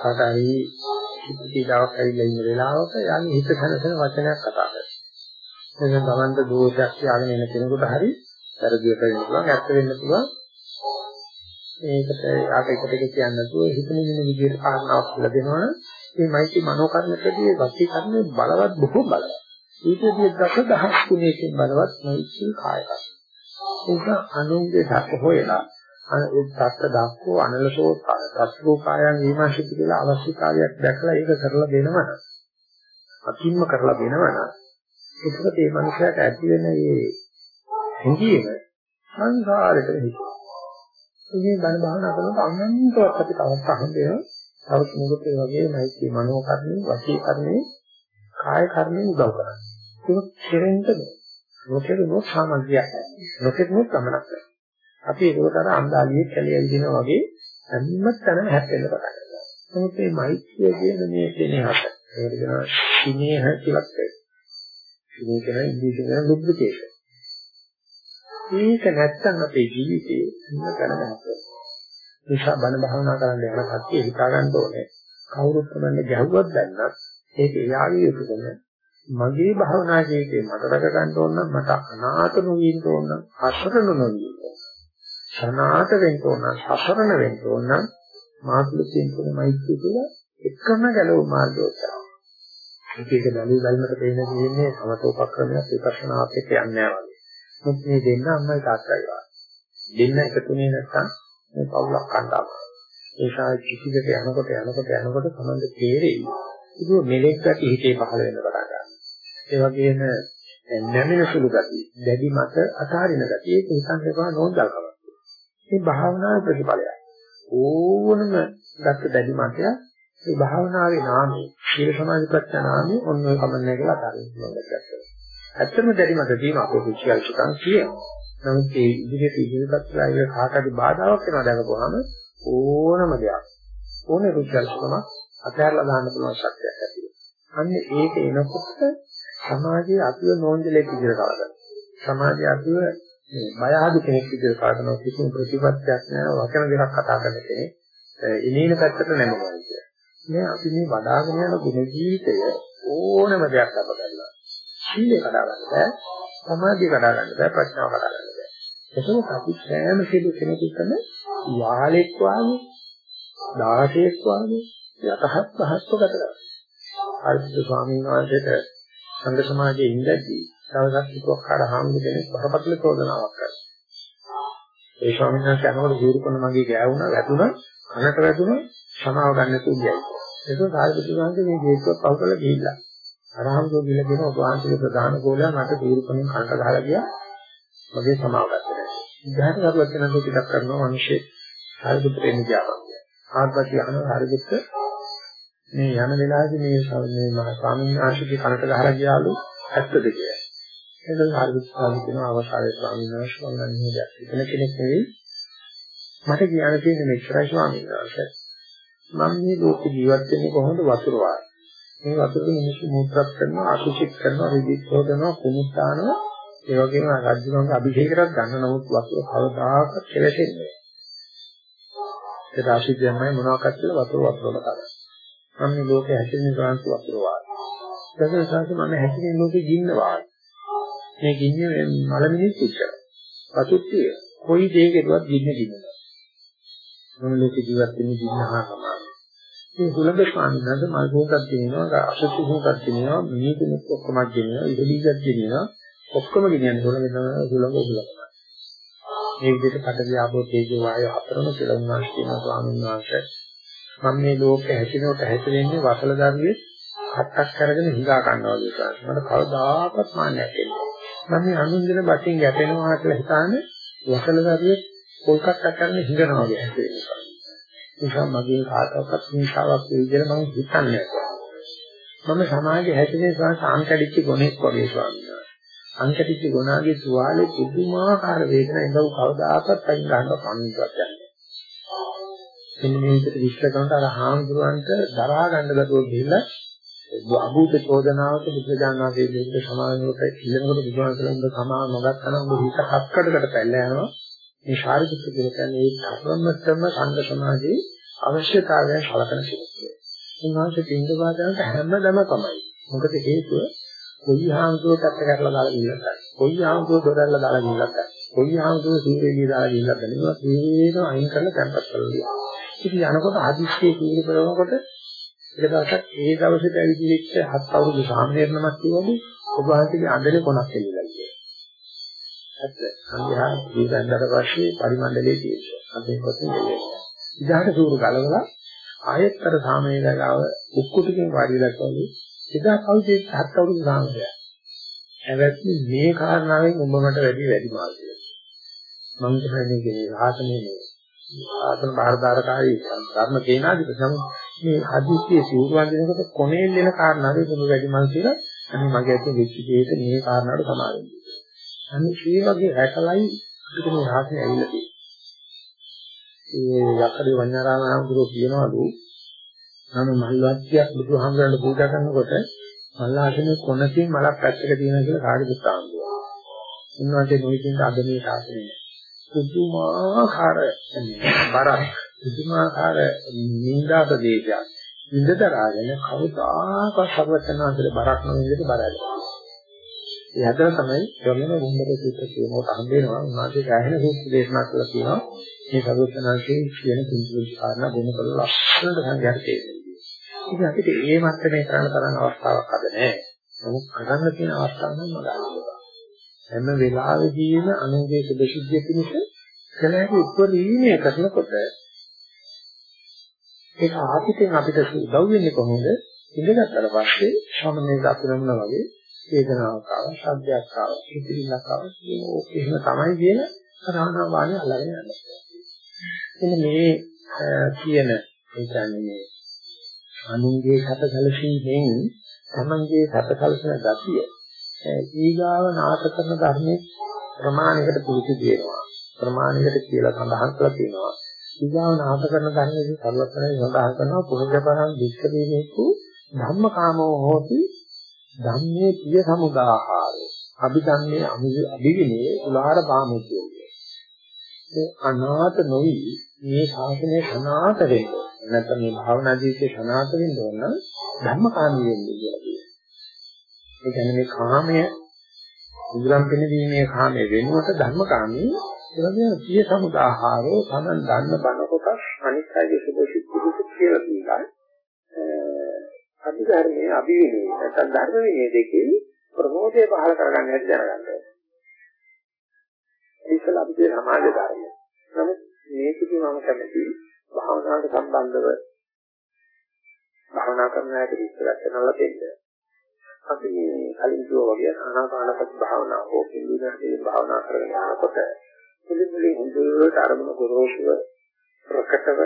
කටයි හිතීලාවක් ඇවිල්ලා ඉන්න වෙලාවක යන්නේ හිත කනසන වචනයක් කතා කරනවා. එතන තමන්ට දෝෂයක් කියලාගෙන එන කෙනෙකුට හරි වැරදියට වෙන්න පුළුවන්, ඇත්ත වෙන්න පුළුවන්. ඒකට ආට එකට කියන්න නැතුව හිතන ඉන්න විදිහට කාරණාවක් කියලා දෙනවනම් මේ මෛත්‍රී මනෝකර්මකදී වචී කර්මයේ බලවත් බොහෝ බලවත්. ඊටදී දස දහස් ගුණයකින් බලවත් මෛත්‍රී කාය කර්ම. ඒක අනුන්ගේ සත්‍ය හොයලා ඒ සත්‍ය දක්වෝ අනලසෝ සත්‍රූපායන් විමර්ශිත කියලා අවශ්‍ය කාර්යයක් දැකලා ඒක කරලා දෙනවනම් අකින්ම කරලා දෙනවනම් එතකොට මේ මනුස්සයාට ඇති වෙන මේ හැඟීම සංසාරයට හිතේ. ඉතින් බණ භාවනා කරනකොට අනන්තවත් අපිට අවස්ථා හම්බෙනවා තවත් මොකද ඒ වගේ මෛත්‍රී මනෝ කර්මේ, වාචී කර්මේ, කාය කර්මේ උදව් කරන්නේ. ඒක කෙරෙන්න නොකෙර නො සාමග්‍රියක්. නොකෙර නො ගමනක්. අපි ඒකට අර අන්දාලියේ කැලිය විදින වගේ හැම තැනම හැප්පෙන්න පටන් ගන්නවා. නමුත් මේ මෛත්‍රිය කියන මේ දෙනහට ඒකට කියනවා සිනේහ කියලා කියනවා. සිනේහ කියන ඉංග්‍රීසියෙන් ලුබ්‍රිකේෂන්. ඒක නැත්තම් අපේ ජීවිතේ හැම තැනම හැප්පෙනවා. නිසා බණ භාවනා කරන්න යන කට්ටිය හිතා ගන්න ඕනේ කවුරුත් තමයි ගැහුවත් දැන්නත් ඒක එයාගේ යුතුයම මගේ භාවනා ජීවිතේ මට රැක ගන්න ඕන නම් මට අනාථ නොවීම ඕන නම් අසරණ නොවීම සනාත වෙන්න ඕන සසරණ වෙන්න ඕන නම් මාතුල තියෙන මෛත්‍රිය තුළ එකම ගැලවු මාර්ගය තමයි ඒක ඒක බැලී බලනකොට පේන තියෙන්නේ සමතෝපක්‍රමයක් විපස්සනාත් එක්ක යන්නේ නැහැ වගේ. මොකද මේ දෙන්න අම්මයි තාත්තයි වගේ. දෙන්න එකතුනේ නැත්තම් මේ පවුලක් කණ්ඩායම. ඒසා කිසිදක යනකොට යනකොට යනකොට සමන්ද තේරෙයි. ඒක මෙලෙක් ගැටි හිතේ පහළ වෙන්න පටන් ගන්නවා. ඒ වගේම නැමෙන සුළු ගතිය, දැඩි මත අතාරින ගතිය ඒක හිතන්න එපා නෝන්දල්කමක්. මේ භාවනාවේ ප්‍රතිඵලයක්. ඕනම ගත්ත දැඩි මතය මේ භාවනාවේ නාමය, සීල සමාධි ප්‍රත්‍ය නාමය ඔන්න ඔය කමන්නේ කියලා අතාරින්න ඕනේ. ඇත්තම දැඩි මත තියෙන අපේ කුචියල්සකම් කියනවා. නමුත් ඒ ඉදිරියට ඉදිරියපත් කරලා ඒක කාටද බාධාවක් වෙනවා දැකපුවාම ඕනම දෙයක් ඕනේ රුචල්කම අතහැරලා දාන්න පුළුවන් ශක්තියක් ඇති වෙනවා. අන්න ඒක එනකොට සමාජයේ අපිව නෝන්ජලෙක් විදිහට කලකන. සමාජයේ අපිව බය ආදි කෙනෙක් විදිහට කලකන කිසිම ප්‍රතිපත්තියක් නැහැ වචන දෙකක් කතා කරන කෙනෙක්. ඉනේන පැත්තට නැමෙනවා කියන්නේ. මේ අපි මේ වඩාගෙන යන ගුණ ජීවිතය ඕනම දෙයක් අප කරලා. සීලය කඩා ගන්න බෑ. සමාධිය කඩා ගන්න බෑ. ප්‍රඥාව කඩා ගන්න එතකොට අපි සෑම සිදු කෙනෙකුටම යාලෙක් වාගේ 16ක් වාගේ යටහත් පහස්ව ගත කරනවා. ආරියද ස්වාමීන් වහන්සේට සංඝ සමාජයේ ඉඳදී දවසක් හිතුවක් කාඩ හාමුදුර කෙනෙක් බරපතල චෝදනාවක් කරා. ඒ ස්වාමීන් වහන්සේ අනකොට ජීරු කරන මගේ ගෑවුණා වැදුණා කනට වැදුණා සමාව ගන්න තුන්යයි. ඒක ආරියද ස්වාමීන් මේ ජීවිතවත් පහු කරලා ගිහිල්ලා. අරහම්දෝ කියලා කියන ඔබ වහන්සේගේ ප්‍රධාන ගෝලයා මට ජීරු කරන කනට ගහලා ගියා. මගේ සමාව ගත්තා. ඉදාට කරුවත් වෙනද ටිකක් කරනවා මිනිස්සේ හරිදුට එන්න ගියාම. ආත්පති අහන හරිදුට මේ යන වෙලාවේදී මේ මේ මහ ස්වාමීන් වහන්සේගේ කනට ගහලා ගියාලු ඇත්තද කියලා. එතන හරිදුට ස්වාමීන් කියනවා අවසානයේ ස්වාමීන් වහන්සේ මම නේද එතන කෙනෙක් නෙවෙයි මට කියන්න තියෙන්නේ මෙච්චරයි ස්වාමීන් වහන්සේ. මම මේ ලෝක ජීවත් වෙන්නේ කොහොමද වතුර වාගේ. මේ වතුරේ මිනිස්සු මුත්‍රාත් කරනවා අසුචිත් කරනවා රිදිත් හොදනවා කුණුත් දානවා ඒ වගේම රජුගන්ගේ අභිෂේකයක් ගන්න නමුත් වතුර කවදාකවත් කෙලෙසෙන්නේ නැහැ. ඒක ආශිර්වාදයන්මයි මොනවාක්වත් කියලා වතුර වතුරම කරා. මම මේ ලෝකයේ හැදෙන ගාන්තු වතුර වාගේ. දසනසාරේ මම හැසිරෙන ලෝකේ ගින්න වායි. මේ ගින්නේ මල මිනිස් ඉච්චර. පතුත්තිය කොයි දෙයකටවත් ගින්න ගින්නවා. මම ලෝකේ ජීවත් වෙන්නේ ගින්න හා සමානයි. මේ සුලභ ස්වාමීන් වහන්සේ මල් භෝගයක් දෙනවා, අසුසු භෝගයක් දෙනවා, මිනිතුනෙක් ඔක්කොම දෙනවා, ඉදලීගක් දෙනවා. ඔක්කොම ගෙනියන්නේ සුලභ තමයි සුලභ සුලභ. මේ විදිහට පටවිය ආපෝ තේජෝ වායෝ හතරම කියලා උන්වහන්සේ කියනවා ස්වාමීන් වහන්සේ. මම මේ ලෝකේ හැසිරෙනකොට හැසිරෙන්නේ වසල දරුවේ හත්තක් කරගෙන හිඟා ගන්නවා වගේ තමයි. මට කවදාකවත් මාන්නයක් එන්නේ. මම මේ අනුන්දන බටින් ගැටෙනවා කියලා හිතානේ වසල දරුවේ පොල්කක් කරගෙන හිඟනවා වගේ හැසිරෙනවා. නිසා මගේ කාටවත් හිංසාවක් වෙයි කියලා මම හිතන්නේ මම සමාජයේ හැසිරෙන සාංකඩිච්ච ගොනෙක් වගේ ස්වාමීන් වහන්සේ. අංකටිච්ච ගුණාගේ තුවාලේ පුදුමාකාර වේදනා ඉඳව කවදාකවත් අයින් ගන්න කන්නවත් යන්නේ. මෙන්න මේ විදිහට විශ්ල කරනට අර හාමුදුරන්ට දරා ගන්න ගැතුව ගිහිල්ලා අභූත චෝදනාවට බුදුජානනාගේ දෙවිද සමානවට ඉල්ලනකොට බුදුහාමතුන්ගේ සමාන නොගත්තනම් ඔබ හිත හත්කඩකට පැල්ල යනවා. මේ ශාරීරික දෙය කියන්නේ ඒ ධර්මමත්ම සංඝ සමාජයේ අවශ්‍යතාවයන් සලකන සිද්ධිය. උන්වහන්සේ පින්ද වාදනට හැමදම තමයි. මොකද හේතුව කොයි හාමුදුරුවෝ පැත්ත කරලා දාලා ගිහිල්ලත් කොයි හාමුදුරුවෝ දොරල්ලා දාලා ගිහිල්ලත් කොයි හාමුදුරුවෝ සීරේලිය දාලා ගිහිල්ලත් නෙවෙයි තේරෙන අයින් කරලා තැම්පත් කරලා ගියා. ඉතින් යනකොට හදිස්සියේ කීරි කරනකොට එක දවසක් ඒ දවසේ පැවිදිච්ච හත් අවුරුදු සාමණේරනමක් කියවලු ඔබ වහන්සේගේ අඳලේ කොනක් එල්ලලා ගියා. ඇත්ත සංඝයා දීගන්දර පස්සේ පරිමණ්ඩලයේ තියෙනවා. අපේ පොතේ දෙන්නේ. ඉදාට සූරු ගලවලා ආයෙත්තර සාමණේරගාව උක්කුටකින් වාඩිලා කවලු එදා කවුද හත් අවුරුදු සාමරය. හැබැයි මේ කාරණාවෙන් උඹ මට වැඩි වැඩි මාර්ගය. මම කියන්නේ මේ ආසනේ මේ ආසන බාහිරදාරකාරී ධර්ම තේනාදික සම මේ හදිස්සියේ සිවුරු වන්දිනකොට කොනේ දෙන කාරණාවේ උඹ වැඩි මල් කියලා අනේ මගේ අතේ වෙච්ච දෙයට මේ කාරණාවට සමාවෙන්න. අනේ ඒ වගේ රැකලයි අපිට මේ ආසනේ ඇවිල්ලා තියෙන්නේ. ඒ යකඩේ වඤ්ඤාරාම ආමතුරු කියනවලු නම මල්වත්තියක් බුදුහාමුදුරන්ට පූජා කරනකොට මල්ලාසනේ කොනකින් මලක් පැත්තක තියෙනවා කියලා කාගෙද සාන්දුවා. උන්වහන්සේ නොයිකින් අද මේ ශාසනය. පුදුමාකාර බරක් පුදුමාකාර නින්දා ප්‍රදේශයක්. නින්දතරාගෙන කවදාකවත් සර්වඥාන්තේ බරක් නොවින්දට බරයි. ඒ හදලා තමයි ගමන මුම්බර සූත්‍ර කියනකොට හම්බ වෙනවා උන්වහන්සේ ගැහෙන සූත්‍ර දේශනා කරලා තියෙනවා මේ සර්වඥාන්සේ කියන කිසිදු කාරණා බොමු කරලා ලස්සනට සංඝයාට තේරෙනවා. ඉතින් අපිට ඒ මට්ටමේ කරන්න තරම් අවස්ථාවක් අද නැහැ. නමුත් කරන්න තියෙන අවස්ථාව නම් මගහරිනවා. හැම වෙලාවෙදීම අනුගේ සුභසිද්ධිය පිණිස කළ හැකි උපරිමයේ කරනකොට ඒක ආපිටෙන් අපිට උදව් වෙන්නේ කොහොමද? ඉඳගත්තට පස්සේ සමනේ දකිනමුන වගේ වේදනාවක් ආවා, ශබ්දයක් ආවා, හිතිරිල්ලක් ආවා. ඒක එහෙම තමයි කියන රාණා වාණි අල්ලගෙන යනවා. එන්න මේ කියන ඒ කියන්නේ මේ අනුන්ගේ සැප සැලසීමෙන් තමන්ගේ සැප සැලසෙන ගතිය ඊගාව නාශ කරන ධර්මයේ ප්‍රමාණයකට පුරුදු වෙනවා ප්‍රමාණයකට කියලා සඳහන් කරලා තියෙනවා. ඊගාව නාශ කරන ධර්මයේ සර්වඥයන් සඳහන් කරනවා පුරුෂපරං වික්ෂදීනේකු ධම්මකාමෝ හෝති ධම්මේ පිය සමුදාහාරෝ. අභිධම්මේ අභිවිනේ උලාර පාමුතිය ඒ අනාථ නොවි මේ ශාසනය අනාථ වෙන්නේ. නැත්නම් මේ භාවනා ජීවිතේ සනාත වෙන්න ඕන නම් ධර්මකාමී වෙන්න කියලා. කියනවා. ඒ කියන්නේ මේ කාමය උග්‍රම් පිනදීමේ කාමයේ වෙනුවට ධර්මකාමී එවැනි සිය සමුදාහාරෝ තමන් ගන්න බන කොටස් අනිත් අයගේ සුභ සිද්ධිසු කියලා දීලා අභිධර්මයේ අභිවිනේ නැත්නම් ධර්ම විනය දෙකේ ප්‍රමෝදය පහල කරගන්න හැටි දැනගන්න ඕනේ. ඒකල අපේ සමාජ ධර්ම. නමුත් මේකදී මම කැමතියි භාවනාවට සම්බන්ධව භාවනා කරන අයට විස්තර කරනවා දෙන්න. අපි කලින් කිව්වා වගේ ආනාපානසති භාවනාව හෝ පිළිවෙලකින් භාවනා කරගෙන යනකොට පිළිවෙලින් හොඳට අරමුණ ගොරෝසුව ප්‍රකටව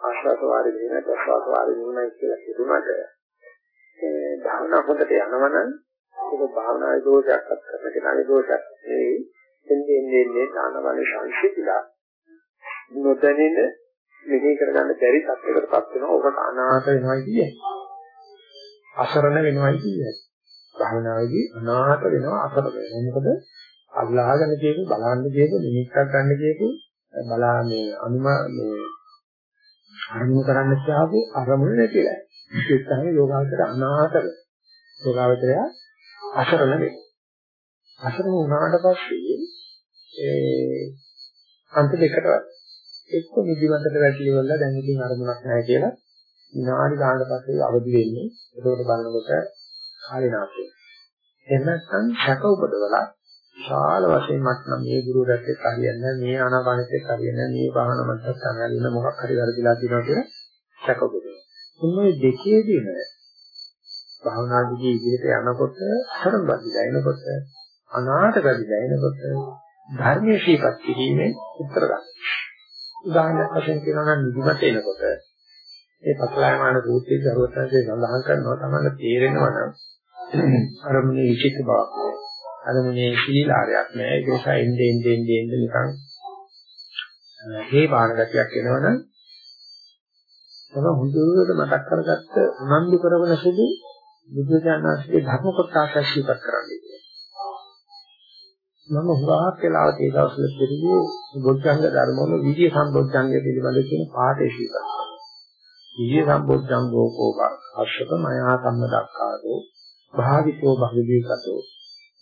ආශ්වාස වාරි වෙන ප්‍රශ්වාස වාරි වෙනයි කියලා හිතුණාට ඒ භාවනා හොඳට යනවනම් ඒක භාවනාවේ දෝෂයක්වත් කරන කෙනාගේ දෝෂයක් නෙවෙයි එන්නේ එන්නේ දානවල සංසිතිලා නොදැනෙන මෙහෙ කරගන්න බැරි තත්යකටපත් වෙනවා. ඔකට අනාථ වෙනවයි කියන්නේ. අසරණ වෙනවයි කියන්නේ. භාවනාවේදී අනාථ වෙනවා අසරණ වෙනවා. මොකද අල්ලාහගෙන කියපු බලන්න කියපු නිමිත්තක් ගන්න කියපු බලා මේ අනුම මේ අරමුණු කරන්න තියාපු අරමුණ නැතිලා. ඒක තමයි යෝගාවචර අනාථ වෙනවා. යෝගාවචරය අසරණ වෙනවා. අසරණ වුණාට පස්සේ ඒ අන්ත දෙකට එක්ක නිදිමතට වැටලි වල දැන් ඉතින් අරමුණක් නැහැ කියලා විනාඩි ගානකට පස්සේ අවදි වෙන්නේ. ඒකෝට බලනකොට කාලේ නාස්ති. එහෙම නැත්නම් සැක උපදවලා ශාල වශයෙන් මට නම් මේ ගුරුවරයෙක් එක්ක හරියන්නේ මේ ආනාපානෙත් එක්ක හරියන්නේ මේ භාවන මතක් සංගලින මොකක් හරි වැරදිලා තියෙනවා කියලා සැක උපදවනවා. මේ දෙකේදීම භාවනාදී ඉදිරියට යනකොට අසරණ බද්ධ දැනෙනකොට අනාථ බද්ධ දැනෙනකොට ධර්මයේ ශීපත් කිරීමෙන් උත්තර ගන්න. උදාහරණයක් වශයෙන් කියනවා නම් නිදිමත එනකොට ඒ පසලයමාන සූත්‍රයේ දරුවතන්සේ සඳහන් කරනවා තමයි තේරෙනවා නම් අරමුණේ විචිත බවක් නෑ. අරමුණේ සීලාරයක් නෑ. ඒක නිසා එන්නේ එන්නේ එන්නේ නිකන් හේ බාන ගතියක් එනවනම් තම හොඳට මතක් කරගත්ත උනන්දු කරවන සුදු බුදුචානන්සේගේ ධර්ම කොටස ශීපත් කරන්නේ. මම හුඟක් වෙලාවට ඒ දවස්වල පිළිගියේ බොද්ධංග ධර්මවල විද්‍ය සම්බොද්ධංගය පිළිබඳ කියන පාඩේ ශීපත් කරනවා. විද්‍ය සම්බොද්ධංගෝ කෝප අශ්වක මයා සම්ම දක්කාදෝ භාවිතෝ භවිදීකතෝ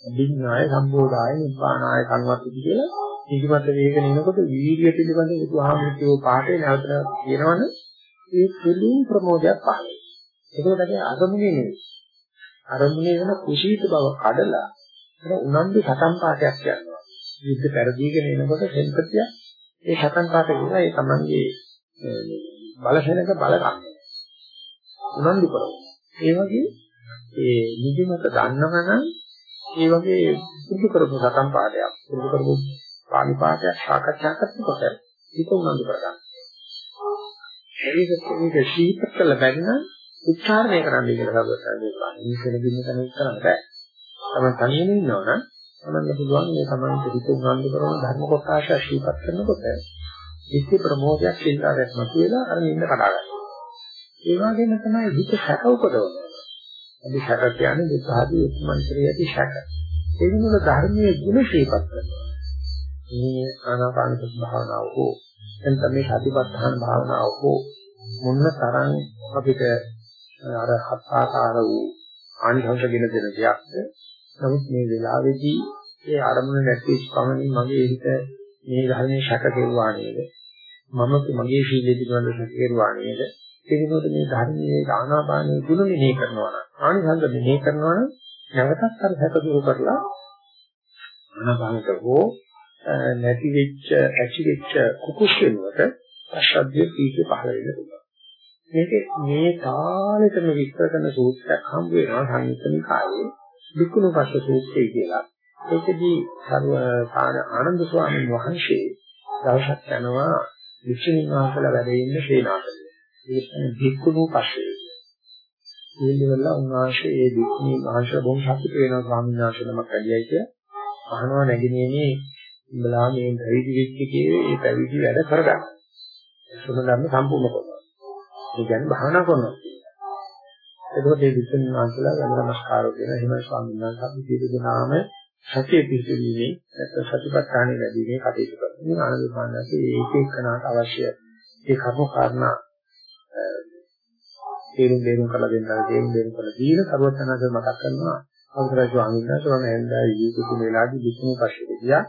අභිඥාය සම්බෝධාය නිබ්බානාය කන්වත්ති කියලා ඉදිමත් වේගන එනකොට වීර්ය පිළිබඳ බුදුහාමුදුරුවෝ පාඩේ නැවත කියනවනේ ඒ පිළිම ප්‍රමෝදයක් පහළ වෙනවා. ඒකකට අරමුණේ නෙවෙයි. අරමුණේ වෙන කුසීත බව කඩලා අර උනන්දු සතන් පාඨයක් කියනවා. යුද්ධ පෙරදීගෙන එනකොට සෙන්පතිය ඒ සතන් පාඨ කියලා ඒ තමන්ගේ බලසෙනක බලකම්. උනන්දු කරනවා. ඒ වගේ ඒ නිදිමත දන්නවනම් ඒ වගේ පුදු කරපු සතන් පාඨයක් පුදු කරපු පාලි පාඨයක් සාකච්ඡා කරනකොට ඒක උනන්දු කරගන්න. ඒක මේක ශීත කළ බැරි නම් උච්චාරණය කරන්න කියලා කවදාවත් කරන්නේ. මේ කෙනෙක් දින්න කෙනෙක් කරන්න බෑ. තමයි තනියම ඉන්නවනම් තමන්ට පුළුවන් මේ තමන්ට හිත උනන්දු කරන ධර්ම කොටස ශීපත් කරනකොට ඉති ප්‍රමෝදයක් සිල්ලාරයක් මතුවලා අර නින්න කඩා ගන්නවා. ඒ වගේම තමයි හිත සැක උපදවනවා. අපි සැක කියන්නේ දුක්ඛාදී උත්මන්ත්‍රයේ ඇති සැක. ඒ වෙනුවට ධර්මයේ ගුණ ශීපත් කරනවා. මේ ආනාපාන භාවනාව හෝ එතන මේ සතිපට්ඨාන භාවනාව හෝ මොන තරම් අපිට අර හත් ආකාර වූ ආනිසංසගෙන දෙන දෙයක්ද නමුත් මේ වෙලාවේදී ඒ අරමුණ නැති ස්පමණින් මගේ හිත මේ ධර්මයේ ශක කෙරුවා නේද මම මගේ සීලෙ පිළිබඳව ශක කෙරුවා නේද ඒ වෙනකොට මේ ධර්මයේ ආනාපානයේ ගුණ මෙහෙ කරනවා නම් ආනිසංස මෙහෙ කරනවා නම් නැවතත් අර ශක දුරු කරලා ආනාපානක හෝ නැති වෙච්ච ඇචි වෙච්ච කුකුස් වෙනකොට අශබ්දයේ පීඨ පහළ වෙන්න පුළුවන්. මේක මේ කාලෙටම විස්තර කරන සූත්‍රයක් හම්බ වෙනවා සංයුත්තනිකායේ දුක්ඛන පස්ස සූත්‍රය කියලා. ඒකදී සර්ව ආනන්ද ස්වාමීන් වහන්සේ දවසක් යනවා වික්ෂුණීන් වහන්සේලා වැඩ ඉන්න සේනාසනෙ. ඒ කියන්නේ දුක්ඛන පස්සේ. ඊළඟවල උන්වහන්සේ ඒ දුක්ඛනීන් වහන්සේ බොහොම සතුට වෙනවා ස්වාමීන් වහන්සේ නමක් ඇලියයි කිය. අහනවා නැගිනේනේ උඹලා මේ පැවිදි වෙච්ච කේ ඒ පැවිදි වැඩ කරගන්න. සුමධර්ම සම්පූර්ණ කරනවා. ඒ කියන්නේ භාවනා කරනවා. එතකොට මේ විසුණු වහන්සේලා ගන්න නමස්කාරෝ කියන එහෙම ස්වාමීන් වහන්සේ අපි සියලු දෙනාම සතිය පිහිටීමේ නැත්නම් සතිපට්ඨානෙ වැඩිමේ කටයුතු කරනවා. මේ ආනන්ද සාන්නසේ ඒක එක්කනට අවශ්‍ය ඒ කර්ම කාරණා තේරුම් දෙනුම් කරලා දෙන්නා තේරුම් දෙනුම් කරලා දීලා සර්වඥාන්සේ මතක් කරනවා අවසරයි ස්වාමීන් වහන්සේ මම හන්දා ඊකුතු වෙලාදී විසුණු පස්සේ ගියා.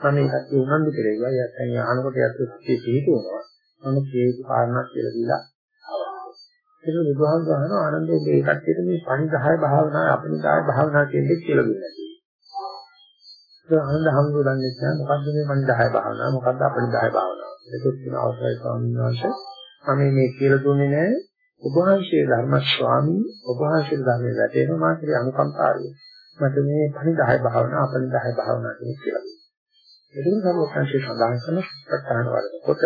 මම ඒකත් උනන්දු කෙරෙව්වා. යැත්තන් අහනකොට යත් සිටි පිහිටුනවා. මම ඒ කාරණා කියලා දීලා ඒක බුදුහාමුදුර අහනවා ආනන්ද ඔබ ඒ කට්ටියට මේ පණිදාය භාවනාව අපනිදාය භාවනාව කියන්නේ කියලා දුන්නා කියලා. ඒක ආනන්ද හම්බු දන්නේ නැහැ මොකද්ද මේ පණිදාය භාවනාව මොකද්ද අපනිදාය භාවනාව. ඒකත් කියන අවශ්‍යයි ස්වාමීන් වහන්සේ. මම මේ කියලා දුන්නේ නැහැ ඔබ වහන්සේ ධර්ම ස්වාමී ඔබ වහන්සේ ධර්මයේ වැටෙන මාගේ අනුකම්පාවයි. මට මේ පණිදාය භාවනාව අපනිදාය භාවනාව කියලා දුන්නා. ඒක තමයි සංකේත සඳහන් කරන ප්‍රත්‍යාන වරකට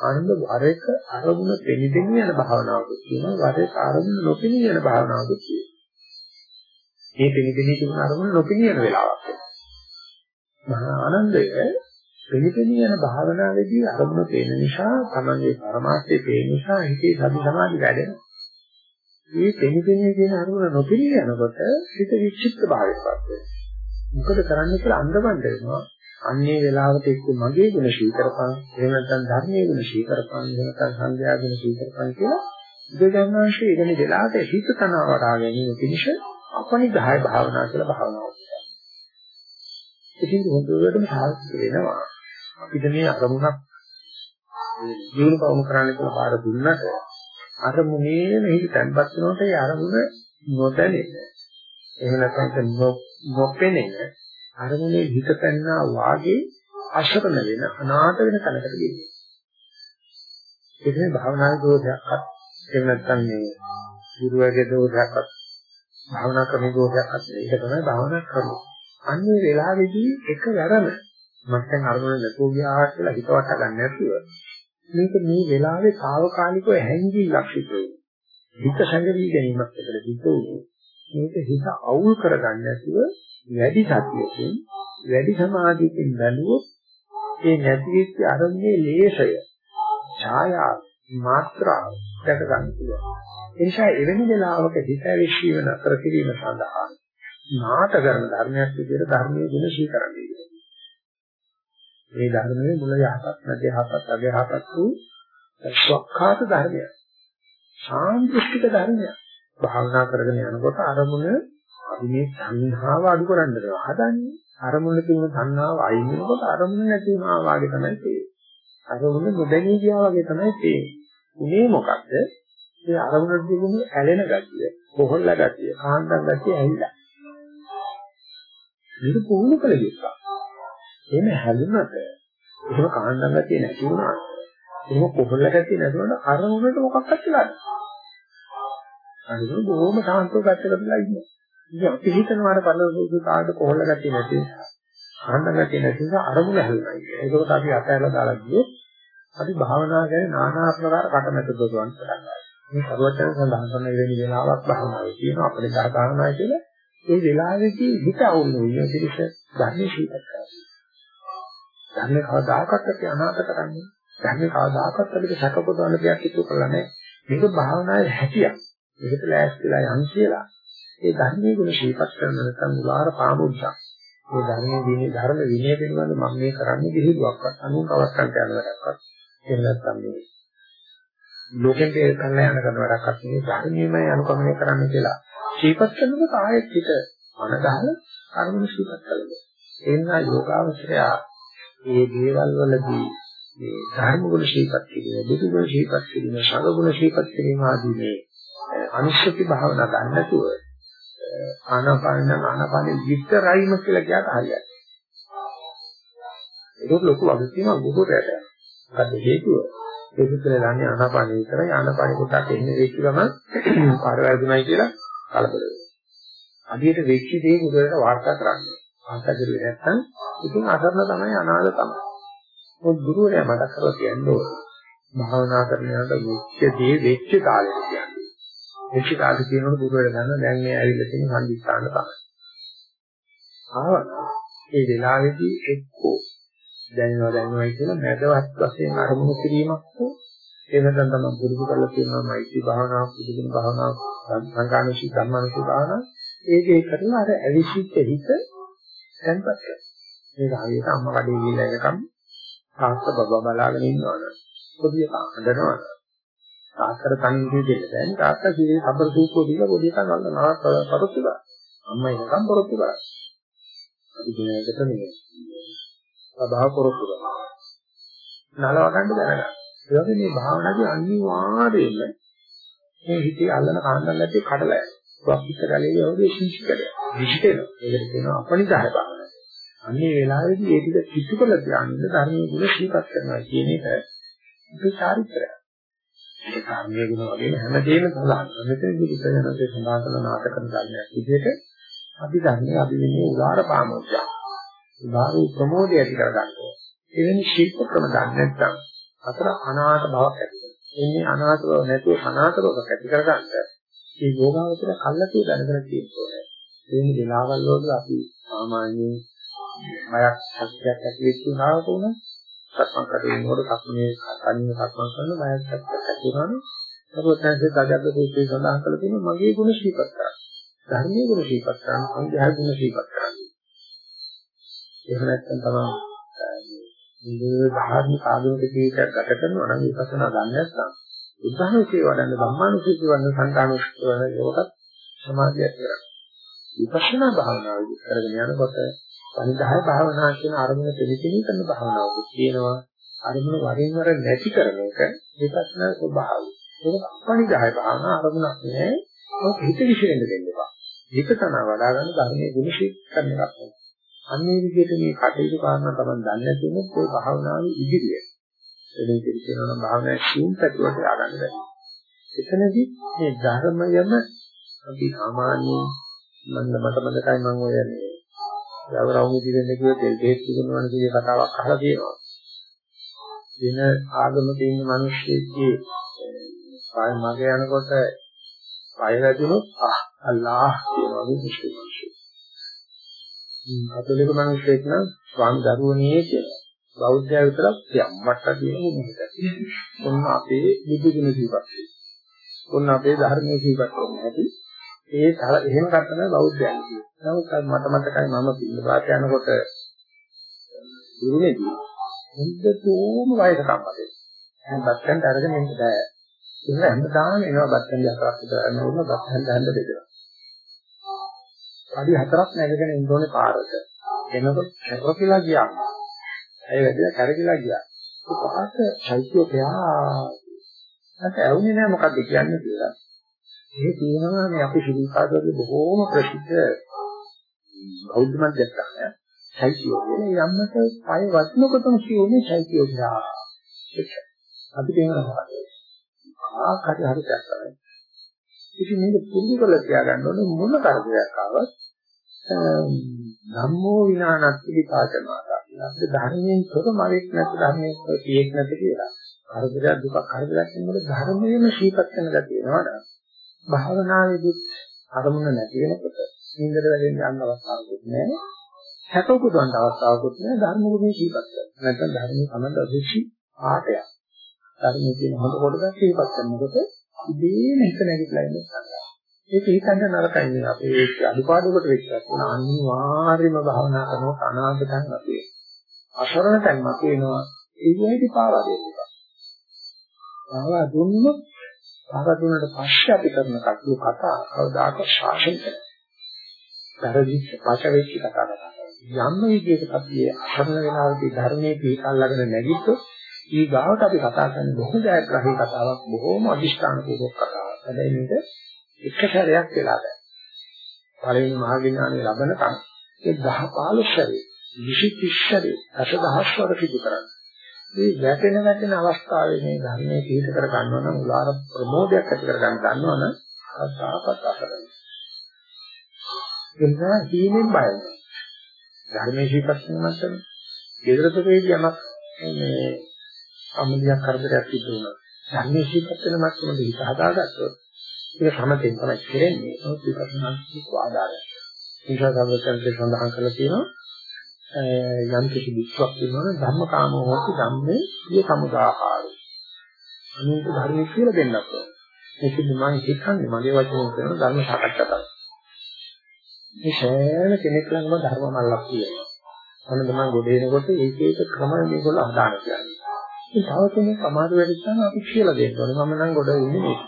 ආනන්ද වර එක අරමුණ දෙනිදෙන යන භාවනාවකුත් කියනවා වර එක අරමුණ නොපෙනී යන භාවනාවකුත් කියනවා. මේ දෙනිදෙන කියන අරමුණ නොපෙනී යන වෙලාවක්. මහා ආනන්දය දෙනිදෙන යන භාවනාවේදී අරමුණ පේන නිසා තමන්ගේ පරමාර්ථය පේන නිසා හිතේ සති සමාධි වැඩෙනවා. මේ දෙනිදෙන කියන අරමුණ නොපෙනී යනකොට හිත විචිත්ත භාවයකට පත් වෙනවා. මොකද කරන්නේ කියලා අන්දමන්ද වෙනවා. අන්නේ වෙලාවට එක්ක මගේ ගුණ ශීකරපන් එහෙම නැත්නම් ධර්මයේ ගුණ ශීකරපන් එහෙම නැත්නම් සංඥා ගුණ ශීකරපන් කියලා බුදුජානනාංශයේ ඉගෙන දෙලාට හිත තනවාරා ගැනීම පිණිස අපනිදාය භාවනා කියලා භාවනාවක් කරනවා. ඉතින් හොඳටම සාර්ථක වෙනවා. අපිට මේ අරමුණක් ජීවන පවමු කරන්න කියලා පාර දුන්නට අරමුණේ මෙහි තැන්පත් වෙනකොට ඒ අරමුණ නොදැනෙන එහෙම නැත්නම් නොපෙනෙන අරමුණේ හිත පැන්නා වාගේ අශරණ වෙන අනාථ වෙන තැනකට ගියේ. ඒක මේ භාවනාවේ දෝෂයක්වත් එහෙම නැත්නම් මේ ගුරුවරගේ දෝෂයක්වත් භාවනා ක්‍රමයේ දෝෂයක්වත් ඒක තමයි භාවනා ක්‍රමය. අන්නේ වෙලාවේදී එක වැරම මම දැන් අරමුණ නැතුව ගියා කියලා හිතවට ගන්න නැතුව මේක මේ වෙලාවේ తాවකාලිකව හැංගිලක් සිදු වෙනවා. හිත සංගවි ගැනීමක් එකට සිද්ධ වුණේ. මේක හිත අවුල් කරගන්න නැතුව වැඩි සතියකින් වැඩි සමාධියකින් බැලුවොත් ඒ නැතිවෙච්ච අරමුණේ ලේසය ඡායාව මාත්‍රාව දැක ගන්න පුළුවන්. ඒ නිසා එවැනි වෙලාවක හිත විශ්ීව නතර කිරීම සඳහා නාට කරන ධර්මයක් විදිහට ධර්මයේ ගුණ සීකරන්නේ. මේ ධර්මයේ මුල යහපත් නැති යහපත් අග යහපත් වූ ස්වකහාත ධර්මයක්. සාන්දෘෂ්ටික ධර්මයක්. භාවනා කරගෙන යනකොට අරමුණ අපි මේ සංහාව අඩු කරන්න දෙනවා. හදන්නේ අරමුණ තිබුණ සංහාව අයින් වෙනකොට අරමුණ නැති වුණා වගේ තමයි තේරෙන්නේ. අරමුණ නොදැනී ගියා වගේ තමයි තේරෙන්නේ. මේ මොකක්ද? මේ අරමුණ තිබුණ ඇලෙන ගතිය, කොහොල්ල ගතිය, කාන්දම් ගතිය ඇහිලා. මේක පුහුණු කළ යුතුයි. එහෙම හැදුනට එහෙම කාණ්ඩම් ගතිය නැති වුණා. එහෙම කොහොල්ල ගතිය නැතුනට අරමුණට මොකක්වත් කියලා නැහැ. අනිත් බොහොම සාන්තව ගැටකටලා ඉන්නේ. ඉතින් අපි හිතනවා අර පළවෙනි කාට කොහොල්ල ගතිය නැති නිසා කාණ්ඩම් ගතිය නැති නිසා අරමුණ හැදුනා කියලා. ඒකෝට අපි අතහැරලා දාලා ගියේ අපි භාවනා ගැන নানা ආකාර කටමැද දොඩවන්න පටන් ගන්නවා. මේ සරුවචන සඳහන් කරන වෙන වෙලාවක් භාවනාවේ තියෙනවා අපේ දහ ගන්නවා කියලා ඒ වෙලාවේදී හිත අවුල් වෙන පිළිස ධර්මයේ ශීලක් කරනවා. ධර්මේ කවදාකවත් අපි අනාථ කරන්නේ ධර්මේ කවදාකවත් අපිට සැකපොදවන්න දෙයක් ඉතුරු කරලා නැහැ. මේක භාවනාවේ හැටියක්. ඒකට ලෑස්තිලා යන් කියලා. ඒ ධර්මයේ ගුණ ශීපත් කරන නැත්නම් උලාර පාමුච්චා මේ ධර්මයේ දිනේ ධර්ම විනය පිළිබඳ මම මේ කරන්නේ කිසිදුවක්වත් අනුකවස්සන්ට යන වැඩක්වත් එහෙම නැත්නම් මේ ලෝකෙන් දෙය කරලා යන කරන වැඩක්වත් නෙවෙයි. ධර්මයේමයි අනුකමනය කරන්න කියලා ශීපත් කරනකොට ආයෙත් හිත අනගහල කර්ම ශීපත් කරනවා එන්නා යෝගාවචරයා මේ දේවල් වලදී මේ ධර්ම ගුණ ශීපත් කිරීම, බුදු ගුණ ශීපත් කිරීම, සංඝ ගුණ ශීපත් කිරීම ආදී මේ අනුශෘති භාවනා ගන්න නැතුව ආනාපාන ආනාපානෙ විතරයිම කියලා කියත හරියට. ඒක ලොකු වගකීමක් බොහෝරට. මොකද හේතුව? ඒ විතර දන්නේ ආනාපානෙ විතරයි ආනාපානෙ කොටක් එන්නේ වෙච්ච ගමන් පාර වැරදුනයි කියලා කලබල වෙනවා. අදියට වෙච්ච දේ බුදුරට වාර්තා කරන්නේ. වාර්තා කරුවේ නැත්නම් ඉතින් අසරණ තමයි අනාථ තමයි. මොකද ගුරුවරයා මතක් කරලා කියන්නේ භාවනා කරන යනකොට වෙච්ච දේ වෙච්ච කාලෙට කියන්නේ. වෙච්ච කාලෙ කියනකොට ගුරුවරයා දන්නවා දැන් මේ ඇවිල්ලා තියෙන සම්දිස්ථාන තමයි. ආවා ඒ වෙලාවේදී එක්කෝ දැනනවා දැනනවා කියලා මැදවත් වශයෙන් අරමුණු කිරීමක් හෝ එහෙම නැත්නම් තමයි පුරුදු කරලා තියෙනවා මෛත්‍රී භාවනාව පුදුම භාවනාව සංකාණෝෂි ධර්මානුෂි භාවනාව ඒකේ කරලා අර අවිසිච්ච හිත දැන්පත් කරනවා. මේක හරියට අම්මා කඩේ ගිහිල්ලා එනකම් තාත්තා බබා බලාගෙන ඉන්නවනේ. පොඩි එකා හඬනවා. තාත්තට තනින් දෙන්න දැන් තාත්තා කීයේ සබර සූපෝ දීලා පොඩි එකා ගන්න නාස් පරොත්තු කරා. අම්මා එනකම් පරොත්තු කරා. අපි කියන එකට මේ ස්වභාව පරොත්තු කරා. නලව ගන්න දැනගන්න. ඒ වගේ මේ භාවනාවේ අනිවාර්යයෙන්ම මේ හිතේ අල්ලන කාණ්ඩම් නැති කඩලා යනවා. ප්‍රාපිත කලේ යෝගේ ශිෂ්කරය. විශ්ිතේන. ඒකට කියනවා අපනිදාය භාවනාව. අන්නේ වෙලාවේදී ඒ ටික කිසු කළ ධානයේ ධර්මයේ ගුණ සිහිපත් කරනවා කියන එක ඒක චාරිත්‍රයක්. ඒක කර්මයේ ගුණ වගේම හැමදේම සඳහන්. මෙතනදී විද්‍යාවේ සඳහන් කරන නාටකන ධර්මයක් විදිහට අපි ධර්මයේ අපි වෙන්නේ උදාර පාමොච්ච. උදාර ප්‍රමෝදය ඇති කරගන්නවා. එවැනි ශිල්ප ක්‍රම දන්නේ නැත්නම් අතර අනාථ බවක් ඇති වෙනවා. එන්නේ අනාථ බව නැතුව අනාථ බවක් ඇති කරගන්න. මේ යෝගාවචර කල්ලාතිය දැනගෙන තියෙනවා. එන්නේ වෙලාවල් වල අපි සාමාන්‍යයෙන් මයක් සත්‍යයක් ඇති වෙච්ච උනාට උන සක්මන් කරේනකොට සක්මනේ කන්නේ සක්මන් කරන මයක් සත්‍යයක් ඇති වුණානේ සර්වඥාන්සේ දජබ්බ සූත්‍රයේ සඳහන් කළ තියෙනවා මගේ ගුණ ශීපත් කරා ධර්මයේ ගුණ ශීපත් කරා සංඝයා ගුණ ශීපත් කරා එහෙම නැත්නම් තමයි මේ ධාර්මික ආගමික ජීවිතයක් ගත කරනවා නම් විපස්සනා දන්නේ නැත්නම් උදාහරණයක් වඩන්න ධම්මානුසීති වඩන්න සංකානුසීති වඩන්න ඒකත් සමාධියක් කරගන්න. විපස්සනා භාවනාවේදී කරගෙන යනකොට පරිදාය භාවනා කියන අරමුණ පිළිපිලි කරන භාවනාවක් තියෙනවා. අරමුණ වරින් වර නැති කරන එක විපස්සනා ස්වභාවය. ඒක පරිදාය භාවනා අරමුණක් නෑ. ඒක හිත විශ්ලේෂණය දෙන්න එපා. ඒක තමයි වඩා ගන්න ධර්මයේ ගුණශීල කරන එකක්. අන්නේ විදිහට මේ කටයුතු කරන තමයි දන්නේ නැති වුණොත් ඒ භාවනාවේ ඉදිරිය. එදින කියනවා නම් භාවනාවේ ශීන් පැතුවට ය아가න්න බැහැ. එතනදී මේ ධර්මයම අපි සාමාන්‍යයෙන් මම මට මතකයි මම ඔය මේ යවරවුන් ඉදිරියෙන් කිව්ව තෙල් බෙහෙත් තිබුණාන කියන කතාවක් අහලා තියෙනවා. වෙන ආගමක ඉන්න මිනිස්සෙක්ගේ පාය මගේ යනකොට පාය වැදුනොත් ආ අල්ලාහ් කියනවා මේ මුස්ලිම් මිනිස්සු. කතෝලික මිනිස්සෙක් නම් ස්වාමි දරුවනේ කියලා. බෞද්ධය විතරක් යම්මට කියන මොහොත. ඔන්න අපේ බුදු ගුණ ජීවත් ඔන්න අපේ ධර්මයේ ජීවත් වෙන හැටි ඒ එහෙම කරන බෞද්ධයන් කියනවා. නමුත් මට මතකයි මම පිළිබාත යනකොට ඉරුමේදී හොඳටම වයස කම්පදේ. දැන් බස්සෙන් අරගෙන ඉන්න බෑ. ඒක හැමදාම එනවා බස්සෙන් යකරක් විතර යනකොට බස්සෙන් දැන්න දෙනවා. පඩි හතරක් නැගගෙන ඉන්න ඕනේ පාරට. එනකොට කරකිලා ගියා. ඒ වැඩිලා කරකිලා ගියා. ඒ පහත චෛත්‍යෝ පයා. අත ඇවුනේ නැහැ මොකද්ද කියන්නේ කියලා. ඒ කියනවා මේ අපි ශ්‍රීපාදවල බොහෝම ප්‍රසිද්ධ බෞද්ධ මධ්‍යස්ථානය. චෛත්‍යෝ කියන්නේ යම්මත පය වත්නකොටම කියන්නේ චෛත්‍යෝ කියලා. අපි කියනවා ආකාරය හරි දැක්කම. ඉතින් මේක පුරුදු කරලා තියාගන්න ඕනේ මොන කරදරයක් ආවත් ධම්මෝ විනානත්ති විපාචනාතා. අපිට ධර්මයෙන් තොර මරෙක් නැති ධර්මයෙන් පියෙක් නැති කියලා. කරදරයක් දුක කරදරයක් වෙනකොට ධර්මයේම ශීපත් වෙන ගතිය වෙනවා. භාවනාවේදී අරමුණ නැති වෙනකොට නින්දට වැටෙන්න යන්න අවස්ථාවක් නැහැ. හැක උපදවන්න අවස්ථාවක් නැහැ. ධර්ම ගුණේ ශීපත් කරනවා. නැත්නම් ධර්මයේ සමන්ද අධිෂි පාඩයක්. ධර්මයේ තියෙන හොඳ කොටසක් ශීපත් කරනකොට ඉබේම හිත නැගිටලා ඉන්න ඒක හිතන්න නරකයි නේ අපේ ඒක අනුපාඩුවකට වෙච්ච එක අනිවාර්යයෙන්ම භාවනා කරනකොට අනාගතයන් අපි අසරණ තැන් අපි වෙනවා ඒ වගේ පාවා දෙන්න. පාවා දුන්නොත් පාවා දුන්නට පස්සේ අපි කරන කටයුතු කතා කවදාක ශාසනික. පරිදිච්ච පච වෙච්ච කතා කරනවා. යම් විදිහකට අපි අසරණ වෙනාදී ධර්මයේ පිළිකල්ලාගෙන නැගිට්ටොත් ඊ ගාවට අපි කතා කරන බොහෝ ජයග්‍රහී කතාවක් බොහෝම අදිෂ්ඨාන පූර්වක කතාවක්. හැබැයි මේක එක සැරයක් වෙලා බෑ. පළවෙනි මහා විඥානය ලබනකම් ඒ 10 15 සැරේ 20 30 සැරේ දසදහස් වර සිදු කරන්නේ. මේ වැටෙන වැටෙන අවස්ථාවේ මේ ධර්මයේ පිළිත කර ගන්නවා නම් උලාර ප්‍රමෝදයක් ඇති කර ගන්න ගන්නවා නම් අසාපත් අසරයි. එන්නා හීනෙන් බයයි. ධර්මයේ ශීපස්න මතන ගෙදරතේදී යමක් මේ අමුලියක් කරදරයක් සිදු වුණා. ධර්මයේ ශීපස් වෙන මතකෙ හිත හදාගත්තොත් ඒක සමතෙන් තමයි කෙරෙන්නේ. නමුත් විපස්සනා කිසිම ආධාරයක්. ඒකා සම්බන්ධයෙන් සඳහන් කරලා තියෙනවා යම් කිසි විශ්වක් වෙනවනම් ධම්මකාමෝ හොති ධම්මේ සිය සමුදාහාරය. අනේක ධර්මයේ කියලා දෙන්නත් ඕන. ඒකෙදි මම හිතන්නේ මගේ වචනෙන් කරන ධර්ම සාකච්ඡා තමයි. මේ සෑම කෙනෙක් ළඟම ධර්ම මල්ලක් තියෙනවා. අන්න තමයි ගොඩ එනකොට ඒක ඒක ක්‍රම මේගොල්ලෝ අදාන කියන්නේ. ඉතින් තව කෙනෙක් අමාරු වෙච්ච ගමන් අපි කියලා දෙන්න ඕනේ. මම නම් ගොඩ ඉන්නේ මේක.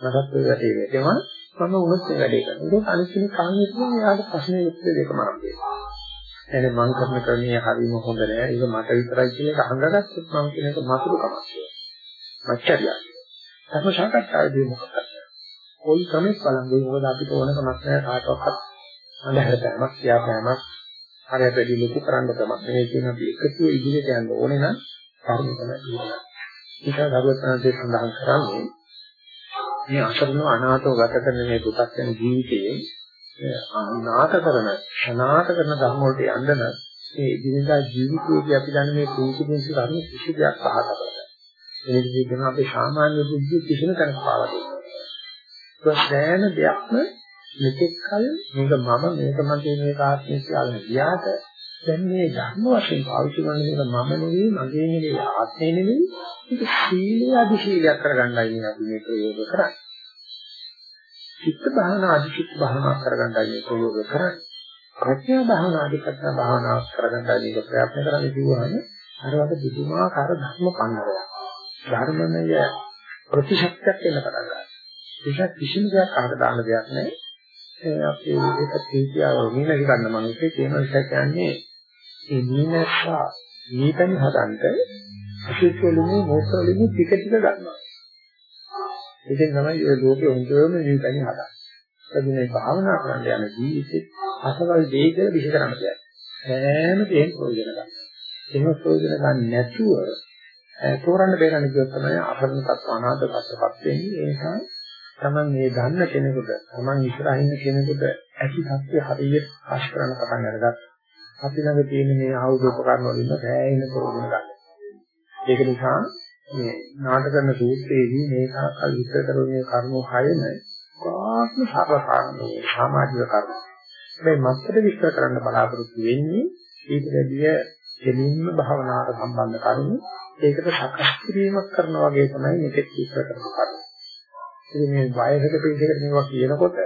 මටත් ඒ වැඩේ වෙනවා මම උනත් ඒ වැඩේ කරනවා. ඒක අනිත් කෙනෙක් කන්නේ කියන්නේ එයාට ප්‍රශ්නේ උත්තර දෙකම හම්බෙනවා එනේ මං කරන ක්‍රමයේ හරිම හොඳ නෑ. ඒක මට විතරයි කියන එක අහංගගත්තොත් මං කියන එක මතුරු කමක් මච්චරිය ධර්ම සාකච්ඡාවේදී මොකක්ද කොයි ක්‍රමයක් බලන්නේ මොකද අපිට ඕන කමක් නෑ කාටවත් අඳහැරපෑමක් කියාපෑමක් හරියට වැඩි ලොකු කරන්න කමක් නෙවෙයි කියන අපි එකතු ඉදිරියට යන්න ඕනේ නම් කර්ම තමයි කියන්නේ ඒක දරුවචනන්සේ සඳහන් කරන්නේ මේ අසරණව අනාථව ගත කරන මේ දුක්ඛ යන ජීවිතයේ අනාථ කරන, ශනාථ කරන ධර්ම වලට යන්න නම් මේ ඉදිරියදා ජීවිතයේදී අපි දන්න මේ කුංචි කුංචි කර්ම කිසි දෙයක් පහත කරගන්න. ඒ විදිහටම අපි සාමාන්‍ය බුද්ධිය කිසිම තැනක පාවා දෙන්නේ. ප්‍රශ්න දෙයක්ම මෙතෙක් කල මේක මම මේක මගේ මේක ආත්මය කියලා ගියාට දැන් මේ ධර්ම වශයෙන් පාවිච්චි කරන එක මම නෙවෙයි මගේ නෙවෙයි ආත්මය නෙවෙයි ඒක සීලය අදි සීලයක් කරගන්නයි අපි මේ ප්‍රයෝග කරන්නේ. චිත්ත භාවනා අදි චිත්ත භාවනා කරගන්නයි මේ ප්‍රයෝග කරන්නේ. ප්‍රඥා භාවනා අදි ප්‍රඥා භාවනා කරගන්නයි මේක ප්‍රයත්න කරන්නේ කිව්වහම අර වගේ දුමාකාර ධර්ම පන්නරයක්. ධර්මමය ප්‍රතිශක්තියක් එන්න පටන් ගන්නවා. ඒක කිසිම දෙයක් අහකට දාන්න දෙයක් නැහැ. ඒ අපේ විදිහට තීතියව මීනක ගන්න මනුස්සයෙක් කියන නිසා කියන්නේ මේ මීනසා මීතනි හදන්න අශීක්ෂවලින් මොහොතවලින් ටික ටික ගන්නවා. ඉතින් තමයි ඒ ලෝකෙ හොඳම මීතනි හදන්නේ. ඒ මේ භාවනා කරන්න යන ජීවිතේ අසවල් දෙයක විශ් කරන්න දෙයක්. හැම දෙයක්ම ප්‍රයෝජන ගන්න. එහෙම ප්‍රයෝජන ගන්න නැතුව තෝරන්න බැරණ කියොත් තමයි අසරණ තත්ත්ව අනාථ තත්ත්වපත් වෙන්නේ. ඒ නිසා තමන් මේ දන්න කෙනෙකුට තමන් ඉස්සරහින් කෙනෙකුට ඇති සත්‍ය හරියට ආශ් කරන පටන් අරගත්තා. අපි ළඟ තියෙන මේ ආයුධ උපකරණ වලින් සෑහෙන ප්‍රයෝජන ගන්න. ඒක නිසා මේ නාටකන සූත්‍රයේදී මේ සාකල් විස්තර කරන මේ කර්ම හයම ආත්ම සාරකාරණේ සමාජික කර්ම. මේ මත්තර විස්තර කරන්න බලාපොරොත්තු වෙන්නේ ඊට වැඩිය දෙමින්ම භාවනාවට සම්බන්ධ කරුණු ඒකට සකස් කිරීමක් කරනවා වගේ තමයි මෙතෙක් විස්තර කරපු කරුණු. ඉතින් මේ වයසක පිළිසකට මේවා කියනකොට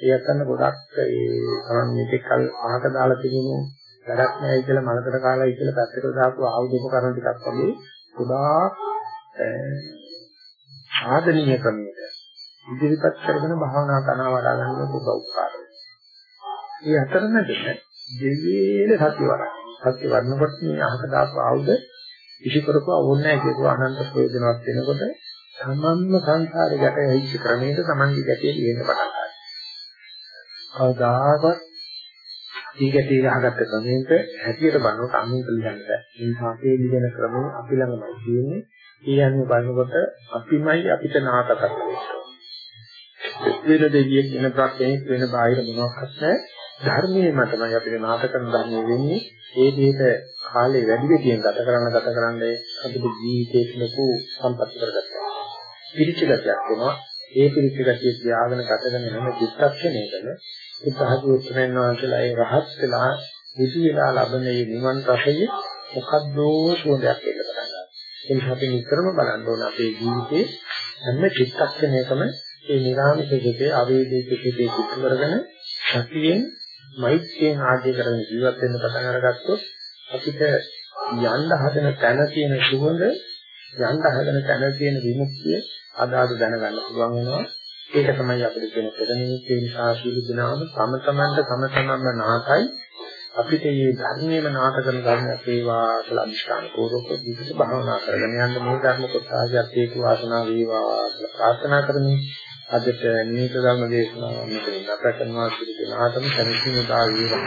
ඒත් අන්න ගොඩක් ඒ තමන් මෙතෙක් කල් අහක දාලා තිබුණු වැඩක් නැහැ කියලා මනකට කාලා ඉතල පැත්තකට දාපු ආයුධ උපකරණ ටිකක් වගේ ගොඩාක් ආදනීය ක්‍රමයකට ඉදිරිපත් කරගෙන භාවනා කරනවා වඩා ගන්න පුබ උපකාරය. මේ අතරමැද දෙවියන සත්‍ය වරක්. සත්‍ය වර්ණකොට මේ අහක දාපු ආයුධ ඉෂි කරපුව ඕනේ නැහැ කියපුවා අනන්ත ප්‍රයෝජනවත් වෙනකොට තමන්ම සංසාරේ ගැට ඇහිච්ච ක්‍රමයක තමන්ගේ ගැටේ ලියන්න පටන් ගන්නවා. කවදාකවත් ඊගටි ගහගත්ත ක්‍රමයක හැටියට බලනකොට අනුන්ට ලියන්න බෑ. ඒ නිසා අපේ ලියන ක්‍රමය අපි ළඟමයි තියෙන්නේ. ඊයන්නේ බලනකොට අපිමයි අපිට නාටක කරන්නේ. වෙන දෙවියෙක් වෙන ප්‍රඥෙක් වෙන බාහිර මොනවාක්වත් නැහැ. ධර්මයේම තමයි අපිට නාටක කරන ධර්මයේ වෙන්නේ. ඒ දෙයට කාලේ වැඩි වෙතියෙන් ගත කරන්න ගත කරන්නේ අපිට ජීවිතයේ ලොකු සම්පත් කරගත්තා. පිරිච්ච ගතියක් වෙනවා. ඒ පිරිච්ච ගතිය තියාගෙන ගත කරන හැම චිත්තක්ෂණයකම උත්සාහය උත්තරෙන් වහන්සේලා ඒ රහත් වෙලා බුදු වෙලා ලබන මේ නිවන් රසය මොකද්දෝ සුවඳයක් වෙන්න පටන් ගන්නවා. ඒ නිසා අපි නිතරම බලන්න ඕන අපේ ජීවිතේ හැම චිත්තක්ෂණයකම මේ නිරාමික දෙකේ අවේදිත දෙකේ සිද්ධ කරගෙන සතියෙන් මෛත්‍රියෙන් ආදී කරගෙන ජීවත් වෙන්න පටන් අරගත්තොත් අපිට යන්න හදන තැන තියෙන සුවඳ යන්න හදන තැන තියෙන විමුක්තිය අදාළ දැනගන්න පුළුවන් වෙනවා. ඒක තමයි අපිට කියන ප්‍රධානීත්වය නිසා සීල දනාම තම තමන්ට තම තමන්ම නාටයි අපිට මේ ධර්මයේම නාට කරන ධර්මයක් වේවා කියලා අනිෂ්ඨාන පූර්වක විදිහට භාවනා කරගෙන යන්න මේ ධර්ම කොටසාරියක් හේතු වාසනා වේවා කියලා ප්‍රාර්ථනා කරමින් අදට නිමිත ධර්ම දේශනාව මෙතන අප කරනවා සිදු කරන ආතම සමිතිය උදා වේවා.